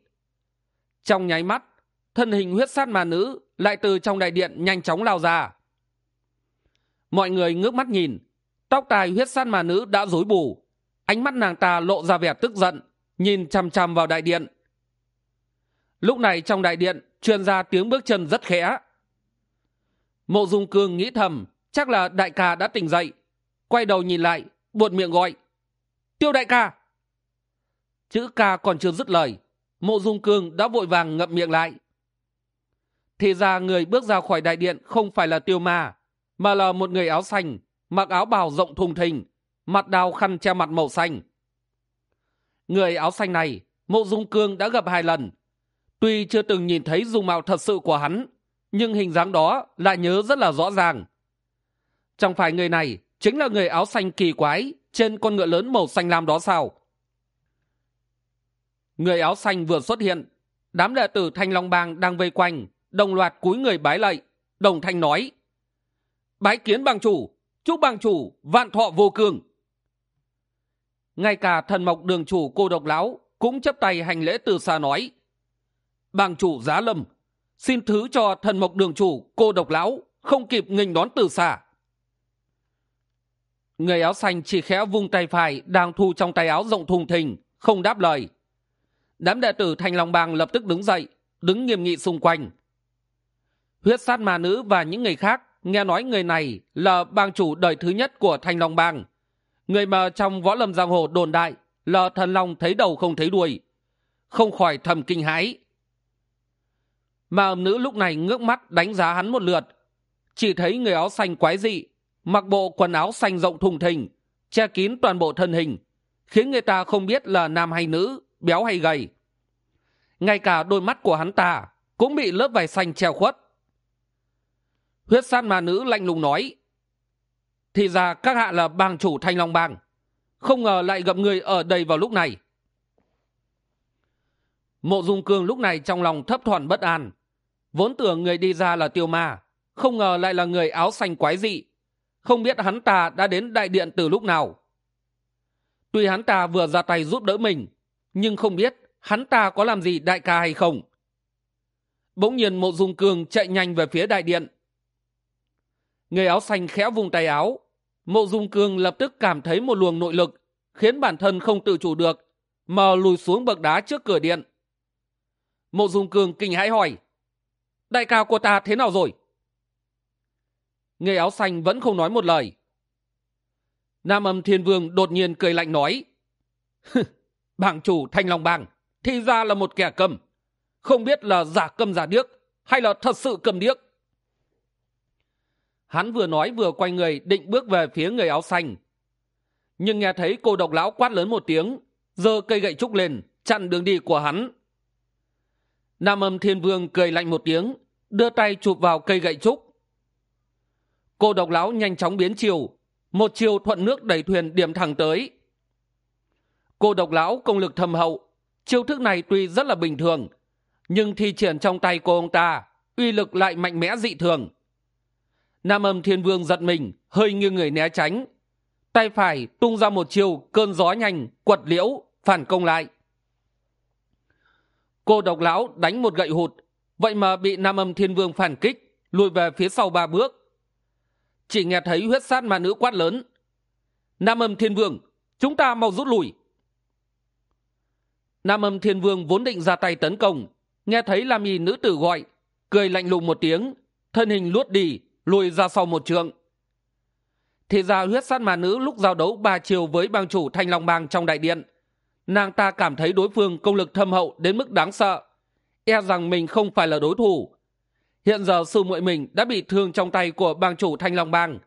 Trong nháy mắt, thân hình huyết sát mà nữ lại từ trong đại điện nhanh chóng lao ra. Mọi người ngước mắt nhìn, tóc tai huyết sát mà nữ đã rối bù. Ánh mắt nàng ta lộ ra vẻ tức giận, nhìn chằm chằm vào đại điện. Lúc này trong đại điện truyền ra tiếng bước chân rất khẽ. Mộ dung cương nghĩ thầm, chắc là đại ca đã tỉnh dậy. Quay đầu nhìn lại, buột miệng gọi. Tiêu đại ca chữ ca còn chưa dứt lời, mộ dung cương đã vội vàng ngậm miệng lại. Thì ra người bước ra khỏi đại điện không phải là tiêu ma, mà là một người áo xanh, mặc áo bào rộng thùng thình, mặt đào khăn che mặt màu xanh. Người áo xanh này, mộ dung cương đã gặp hai lần. Tuy chưa từng nhìn thấy dung mạo thật sự của hắn, nhưng hình dáng đó lại nhớ rất là rõ ràng. Chẳng phải người này chính là người áo xanh kỳ quái trên con ngựa lớn màu xanh lam đó sao? Người áo xanh vừa xuất hiện. Đám đệ tử thanh long bang đang vây quanh, đồng loạt cúi người bái lạy. Đồng thanh nói, bái kiến bang chủ, chúc bang chủ vạn thọ vô cường ngay cả thần mộc đường chủ cô độc lão cũng chấp tay hành lễ từ xa nói, Bang chủ giá lâm, xin thứ cho thần mộc đường chủ cô độc lão không kịp nghênh đón từ xa. Người áo xanh chỉ khẽ vung tay phải đang thu trong tay áo rộng thùng thình, không đáp lời đám đệ tử thanh long bang lập tức đứng dậy, đứng nghiêm nghị xung quanh. Huyết sát ma nữ và những người khác nghe nói người này là bang chủ đời thứ nhất của thanh long bang. Người mà trong võ lâm giang hồ đồn đại là thần long thấy đầu không thấy đuôi, không khỏi thầm kinh hãi. Mà âm nữ lúc này ngước mắt đánh giá hắn một lượt, chỉ thấy người áo xanh quái dị, mặc bộ quần áo xanh rộng thùng thình, che kín toàn bộ thân hình, khiến người ta không biết là nam hay nữ béo hay gầy. Ngay cả đôi mắt của hắn ta cũng bị lớp vải xanh che khuất. Huyết sát ma nữ lạnh lùng nói, thì ra các hạ là bang chủ thanh long bang, không ngờ lại gặp người ở đây vào lúc này. Mộ dung cương lúc này trong lòng thấp thỏm bất an, vốn tưởng người đi ra là tiêu ma, không ngờ lại là người áo xanh quái dị. Không biết hắn ta đã đến đại điện từ lúc nào. Tuy hắn ta vừa ra tay giúp đỡ mình nhưng không biết hắn ta có làm gì đại ca hay không. Bỗng nhiên mộ dung cường chạy nhanh về phía đại điện. Người áo xanh khẽ vùng tay áo. Mộ dung cường lập tức cảm thấy một luồng nội lực khiến bản thân không tự chủ được, mà lùi xuống bậc đá trước cửa điện. Mộ dung cường kinh hãi hỏi, đại ca của ta thế nào rồi? Người áo xanh vẫn không nói một lời. Nam âm thiên vương đột nhiên cười lạnh nói [LAUGHS] bảng chủ thanh long bang thì ra là một kẻ cầm. Không biết là giả cầm giả điếc, hay là thật sự cầm điếc. Hắn vừa nói vừa quay người định bước về phía người áo xanh. Nhưng nghe thấy cô độc lão quát lớn một tiếng, giơ cây gậy trúc lên, chặn đường đi của hắn. Nam âm thiên vương cười lạnh một tiếng, đưa tay chụp vào cây gậy trúc. Cô độc lão nhanh chóng biến chiều, một chiều thuận nước đẩy thuyền điểm thẳng tới cô độc lão công lực thâm hậu, chiêu thức này tuy rất là bình thường, nhưng thi triển trong tay cô ông ta, uy lực lại mạnh mẽ dị thường. Nam âm thiên vương giật mình, hơi nghiêng người né tránh. Tay phải tung ra một chiều cơn gió nhanh, quật liễu, phản công lại. Cô độc lão đánh một gậy hụt, vậy mà bị nam âm thiên vương phản kích, lùi về phía sau ba bước. Chỉ nghe thấy huyết sát ma nữ quát lớn. Nam âm thiên vương, chúng ta mau rút lui nam âm thiên vương vốn định ra tay tấn công. Nghe thấy lam y nữ tử gọi, cười lạnh lùng một tiếng, thân hình luốt đi, lùi ra sau một trượng. Thì ra huyết sát mà nữ lúc giao đấu ba chiều với bang chủ thanh long bang trong đại điện. Nàng ta cảm thấy đối phương công lực thâm hậu đến mức đáng sợ. E rằng mình không phải là đối thủ. Hiện giờ sư muội mình đã bị thương trong tay của bang chủ thanh long bang.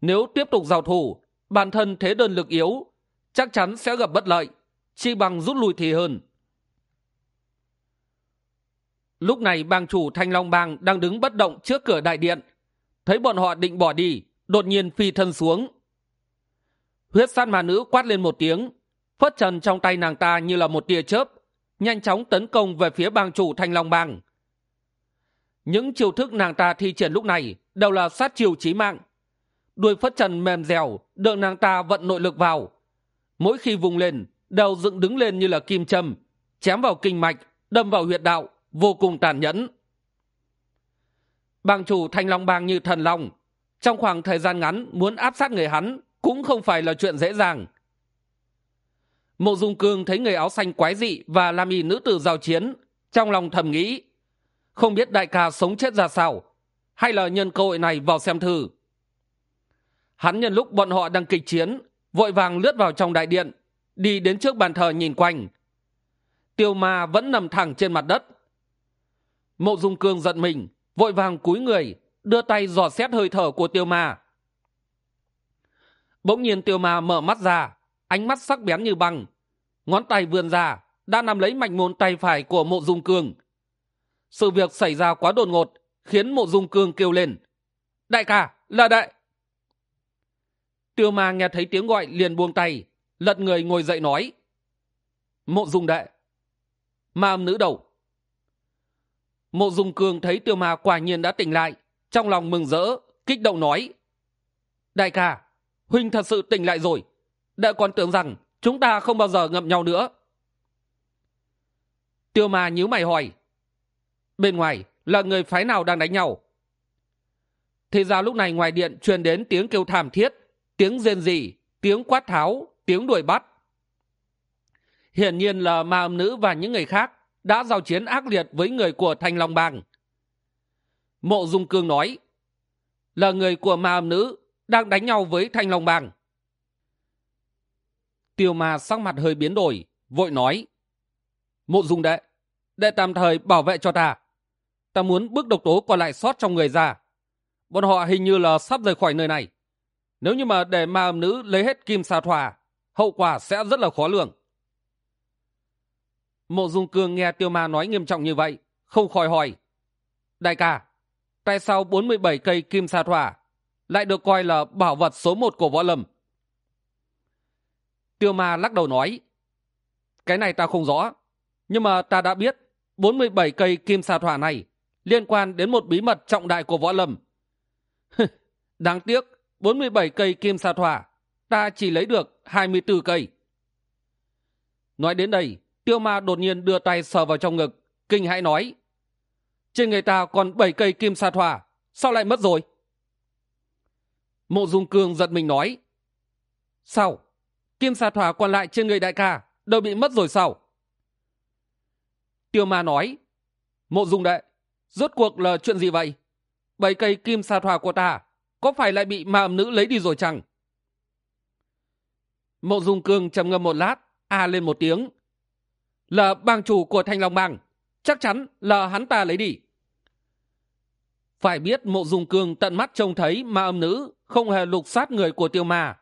Nếu tiếp tục giao thủ, bản thân thế đơn lực yếu, chắc chắn sẽ gặp bất lợi chi bằng rút lui thì hơn. Lúc này bang chủ thanh long bang đang đứng bất động trước cửa đại điện. Thấy bọn họ định bỏ đi, đột nhiên phi thân xuống. Huyết sát mà nữ quát lên một tiếng, phất trần trong tay nàng ta như là một tia chớp, nhanh chóng tấn công về phía bang chủ thanh long bang. Những chiêu thức nàng ta thi triển lúc này đều là sát chiêu chí mạng. Đuôi phất trần mềm dẻo đợi nàng ta vận nội lực vào. Mỗi khi vùng lên đều dựng đứng lên như là kim châm, chém vào kinh mạch, đâm vào huyệt đạo, vô cùng tàn nhẫn. Bang chủ thanh long bang như thần long, trong khoảng thời gian ngắn muốn áp sát người hắn cũng không phải là chuyện dễ dàng. Mộ dung cương thấy người áo xanh quái dị và làm y nữ tử giao chiến, trong lòng thầm nghĩ, không biết đại ca sống chết ra sao, hay là nhân cơ hội này vào xem thử. Hắn nhân lúc bọn họ đang kịch chiến, vội vàng lướt vào trong đại điện đi đến trước bàn thờ nhìn quanh. Tiêu ma vẫn nằm thẳng trên mặt đất. Mộ dung cương giận mình, vội vàng cúi người, đưa tay dò xét hơi thở của tiêu ma. Bỗng nhiên tiêu ma mở mắt ra, ánh mắt sắc bén như băng, ngón tay vươn ra, đã nắm lấy mạch môn tay phải của mộ dung cương. Sự việc xảy ra quá đột ngột, khiến mộ dung cương kêu lên, đại ca, là đại. Tiêu ma nghe thấy tiếng gọi liền buông tay lật người ngồi dậy nói, mộ dung đệ, ma âm nữ đầu. Mộ dung cường thấy tiêu ma quả nhiên đã tỉnh lại, trong lòng mừng rỡ, kích động nói, đại ca, huynh thật sự tỉnh lại rồi. Đệ còn tưởng rằng chúng ta không bao giờ ngậm nhau nữa. Tiêu ma nhíu mày hỏi, bên ngoài là người phái nào đang đánh nhau? Thế ra lúc này ngoài điện truyền đến tiếng kêu thảm thiết, tiếng rên rỉ, tiếng quát tháo tiếng đuổi bắt. Hiển nhiên là ma âm nữ và những người khác đã giao chiến ác liệt với người của thanh long bang mộ dung cương nói, là người của ma âm nữ đang đánh nhau với thanh long bang tiêu ma sắc mặt hơi biến đổi, vội nói, mộ dung đệ đệ tạm thời bảo vệ cho ta. Ta muốn bước độc tố còn lại sót trong người ra. Bọn họ hình như là sắp rời khỏi nơi này. Nếu như mà để ma âm nữ lấy hết kim xà thỏa hậu quả sẽ rất là khó lường. Mộ dung cương nghe tiêu ma nói nghiêm trọng như vậy, không khỏi hỏi, đại ca, tại sao bốn mươi bảy cây kim sa thỏa lại được coi là bảo vật số một của võ lâm? Tiêu ma lắc đầu nói, cái này ta không rõ, nhưng mà ta đã biết bốn mươi bảy cây kim sa thỏa này liên quan đến một bí mật trọng đại của võ lâm. [LAUGHS] Đáng tiếc, bốn mươi bảy cây kim sa thỏa ta chỉ lấy được hai mươi bốn cây. Nói đến đây, tiêu ma đột nhiên đưa tay sờ vào trong ngực, kinh hãi nói, trên người ta còn bảy cây kim sa thỏa, sao lại mất rồi? Mộ dung cương giật mình nói, sao? Kim sa thỏa còn lại trên người đại ca đều bị mất rồi sao? Tiêu ma nói, mộ dung đệ, rốt cuộc là chuyện gì vậy? Bảy cây kim sa thỏa của ta, có phải lại bị ma âm nữ lấy đi rồi chăng? Mộ dung cương trầm ngâm một lát, a lên một tiếng. Là bang chủ của thanh long bang, chắc chắn là hắn ta lấy đi. Phải biết mộ dung cương tận mắt trông thấy ma âm nữ không hề lục sát người của tiêu ma.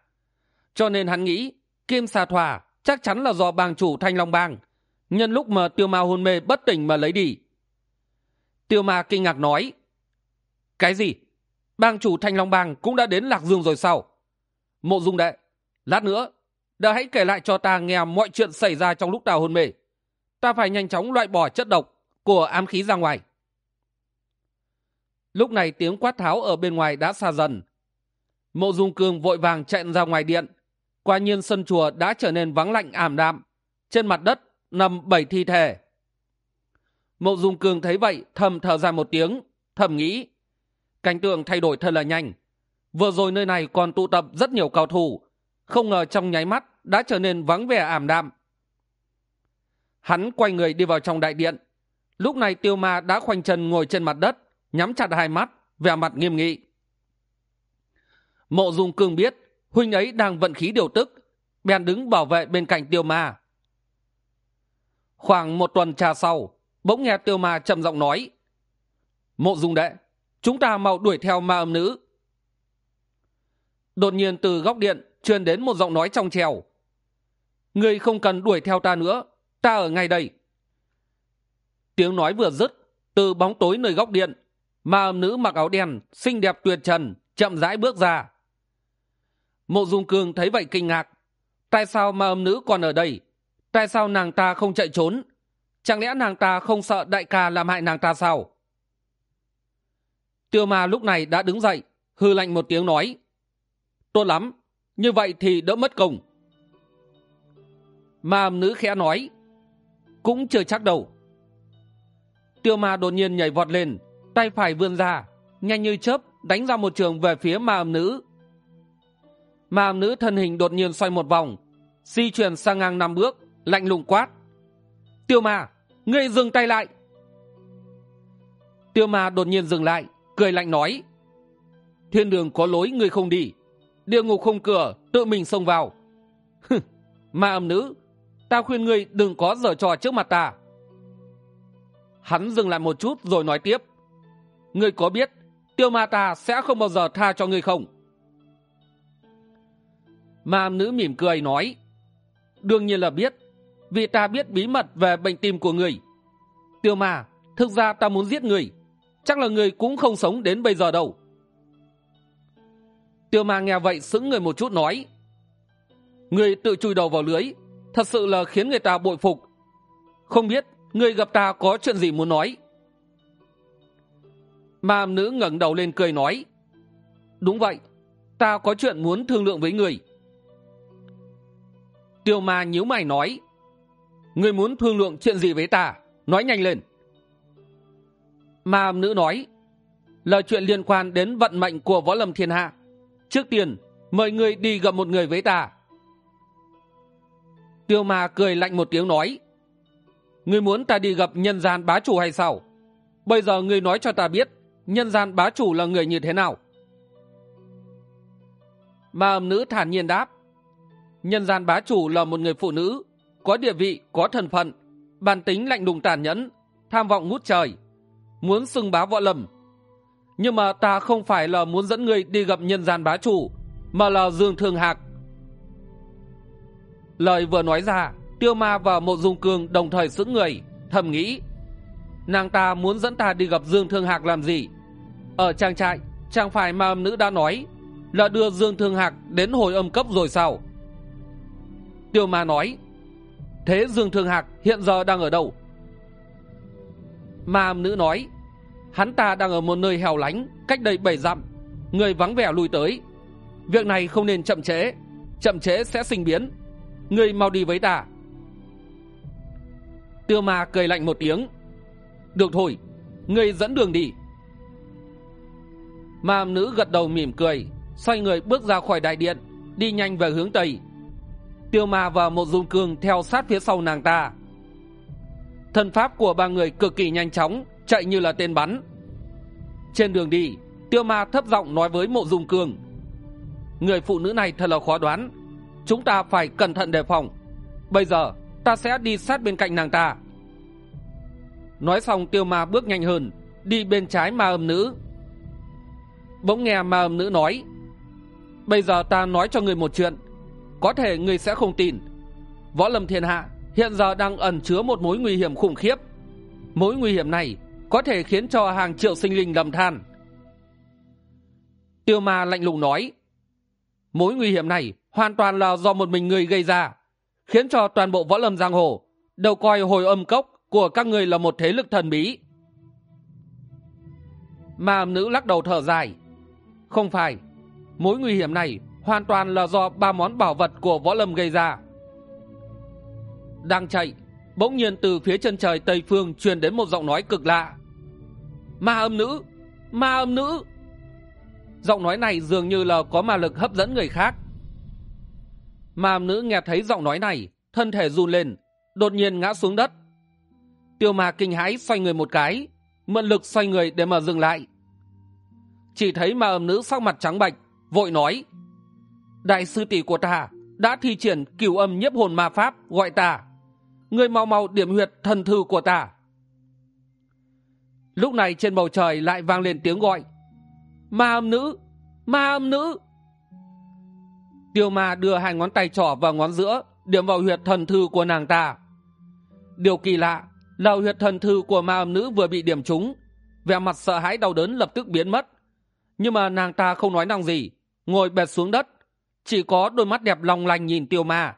Cho nên hắn nghĩ, kim xà thỏa chắc chắn là do bang chủ thanh long bang, nhân lúc mà tiêu ma hôn mê bất tỉnh mà lấy đi. Tiêu ma kinh ngạc nói, cái gì? Bang chủ thanh long bang cũng đã đến lạc dương rồi sao? Mộ dung đệ, lát nữa đã hãy kể lại cho ta nghe mọi chuyện xảy ra trong lúc ta hôn mê. Ta phải nhanh chóng loại bỏ chất độc của ám khí ra ngoài. Lúc này tiếng quát tháo ở bên ngoài đã xa dần. Mộ dung cương vội vàng chạy ra ngoài điện. Quả nhiên sân chùa đã trở nên vắng lạnh ảm đạm. Trên mặt đất nằm bảy thi thể. Mộ dung cương thấy vậy, thầm thở ra một tiếng, thầm nghĩ. Cảnh tượng thay đổi thật là nhanh. Vừa rồi nơi này còn tụ tập rất nhiều cao thủ không ngờ trong nháy mắt đã trở nên vắng vẻ ảm đạm. Hắn quay người đi vào trong đại điện. Lúc này tiêu ma đã khoanh chân ngồi trên mặt đất, nhắm chặt hai mắt, vẻ mặt nghiêm nghị. Mộ dung cương biết huynh ấy đang vận khí điều tức, bèn đứng bảo vệ bên cạnh tiêu ma. Khoảng một tuần trà sau, bỗng nghe tiêu ma trầm giọng nói, mộ dung đệ, chúng ta mau đuổi theo ma âm nữ. Đột nhiên từ góc điện truyền đến một giọng nói trong trèo. Ngươi không cần đuổi theo ta nữa, ta ở ngay đây. Tiếng nói vừa dứt, từ bóng tối nơi góc điện, ma âm nữ mặc áo đen, xinh đẹp tuyệt trần, chậm rãi bước ra. Mộ dung cương thấy vậy kinh ngạc. Tại sao ma âm nữ còn ở đây? Tại sao nàng ta không chạy trốn? Chẳng lẽ nàng ta không sợ đại ca làm hại nàng ta sao? Tiêu ma lúc này đã đứng dậy, hư lạnh một tiếng nói. Tốt lắm như vậy thì đỡ mất công. Mà nữ khẽ nói, cũng chưa chắc đâu. Tiêu ma đột nhiên nhảy vọt lên, tay phải vươn ra, nhanh như chớp, đánh ra một trường về phía ma âm nữ. Ma âm nữ thân hình đột nhiên xoay một vòng, di chuyển sang ngang năm bước, lạnh lùng quát. Tiêu ma, ngươi dừng tay lại. Tiêu ma đột nhiên dừng lại, cười lạnh nói, thiên đường có lối ngươi không đi địa ngục không cửa, tự mình xông vào. Ma âm nữ, ta khuyên ngươi đừng có giở trò trước mặt ta. Hắn dừng lại một chút rồi nói tiếp. Ngươi có biết tiêu ma ta sẽ không bao giờ tha cho ngươi không? Ma âm nữ mỉm cười nói. Đương nhiên là biết, vì ta biết bí mật về bệnh tim của người tiêu ma, thực ra ta muốn giết người chắc là người cũng không sống đến bây giờ đâu tiêu ma nghe vậy sững người một chút nói, người tự chui đầu vào lưới, thật sự là khiến người ta bội phục. Không biết người gặp ta có chuyện gì muốn nói? Ma nữ ngẩng đầu lên cười nói, đúng vậy, ta có chuyện muốn thương lượng với người. Tiêu ma nhíu mày nói, người muốn thương lượng chuyện gì với ta? Nói nhanh lên. Ma nữ nói, là chuyện liên quan đến vận mệnh của võ lâm thiên hạ trước tiên, mời người đi gặp một người với ta. Tiêu ma cười lạnh một tiếng nói người muốn ta đi gặp nhân gian bá chủ hay sao? Bây giờ người nói cho ta biết, nhân gian bá chủ là người như thế nào? Ma âm nữ thản nhiên đáp, nhân gian bá chủ là một người phụ nữ, có địa vị, có thân phận, bản tính lạnh lùng tàn nhẫn, tham vọng ngút trời, muốn xưng bá võ lầm nhưng mà ta không phải là muốn dẫn ngươi đi gặp nhân gian bá chủ, mà là dương thương hạc. Lời vừa nói ra, tiêu ma và mộ dung cương đồng thời sững người, thầm nghĩ, nàng ta muốn dẫn ta đi gặp dương thương hạc làm gì? Ở trang trại, chẳng phải mà âm nữ đã nói là đưa dương thương hạc đến hồi âm cấp rồi sao? Tiêu ma nói, thế dương thương hạc hiện giờ đang ở đâu? Ma âm nữ nói hắn ta đang ở một nơi hẻo lánh, cách đây bảy dặm. Người vắng vẻ lui tới. Việc này không nên chậm trễ chậm trễ sẽ sinh biến. Người mau đi với ta. Tiêu ma cười lạnh một tiếng. Được thôi, người dẫn đường đi. Ma nữ gật đầu mỉm cười, xoay người bước ra khỏi đại điện, đi nhanh về hướng tây. Tiêu ma và một dung cương theo sát phía sau nàng ta. Thân pháp của ba người cực kỳ nhanh chóng chạy như là tên bắn. Trên đường đi, tiêu ma thấp giọng nói với mộ dung cương người phụ nữ này thật là khó đoán. Chúng ta phải cẩn thận đề phòng. Bây giờ, ta sẽ đi sát bên cạnh nàng ta. Nói xong, tiêu ma bước nhanh hơn, đi bên trái ma âm nữ. Bỗng nghe ma âm nữ nói, bây giờ ta nói cho người một chuyện. Có thể người sẽ không tin. Võ lâm thiên hạ hiện giờ đang ẩn chứa một mối nguy hiểm khủng khiếp. Mối nguy hiểm này có thể khiến cho hàng triệu sinh linh lầm than. Tiêu ma lạnh lùng nói, mối nguy hiểm này hoàn toàn là do một mình người gây ra, khiến cho toàn bộ võ lâm giang hồ đều coi hồi âm cốc của các người là một thế lực thần bí. Ma âm nữ lắc đầu thở dài, không phải, mối nguy hiểm này hoàn toàn là do ba món bảo vật của võ lâm gây ra. Đang chạy bỗng nhiên từ phía chân trời tây phương truyền đến một giọng nói cực lạ. Ma âm nữ, ma âm nữ. Giọng nói này dường như là có ma lực hấp dẫn người khác. Ma âm nữ nghe thấy giọng nói này, thân thể run lên, đột nhiên ngã xuống đất. Tiêu ma kinh hãi xoay người một cái, mượn lực xoay người để mà dừng lại. Chỉ thấy ma âm nữ sắc mặt trắng bạch vội nói, đại sư tỷ của ta đã thi triển cửu âm nhiếp hồn ma pháp, gọi ta người mau mau điểm huyệt thần thư của ta. Lúc này trên bầu trời lại vang lên tiếng gọi. Ma âm nữ, ma âm nữ. Tiêu ma đưa hai ngón tay trỏ và ngón giữa, điểm vào huyệt thần thư của nàng ta. Điều kỳ lạ là huyệt thần thư của ma âm nữ vừa bị điểm trúng, vẻ mặt sợ hãi đau đớn lập tức biến mất. Nhưng mà nàng ta không nói năng gì, ngồi bệt xuống đất, chỉ có đôi mắt đẹp long lanh nhìn tiêu ma.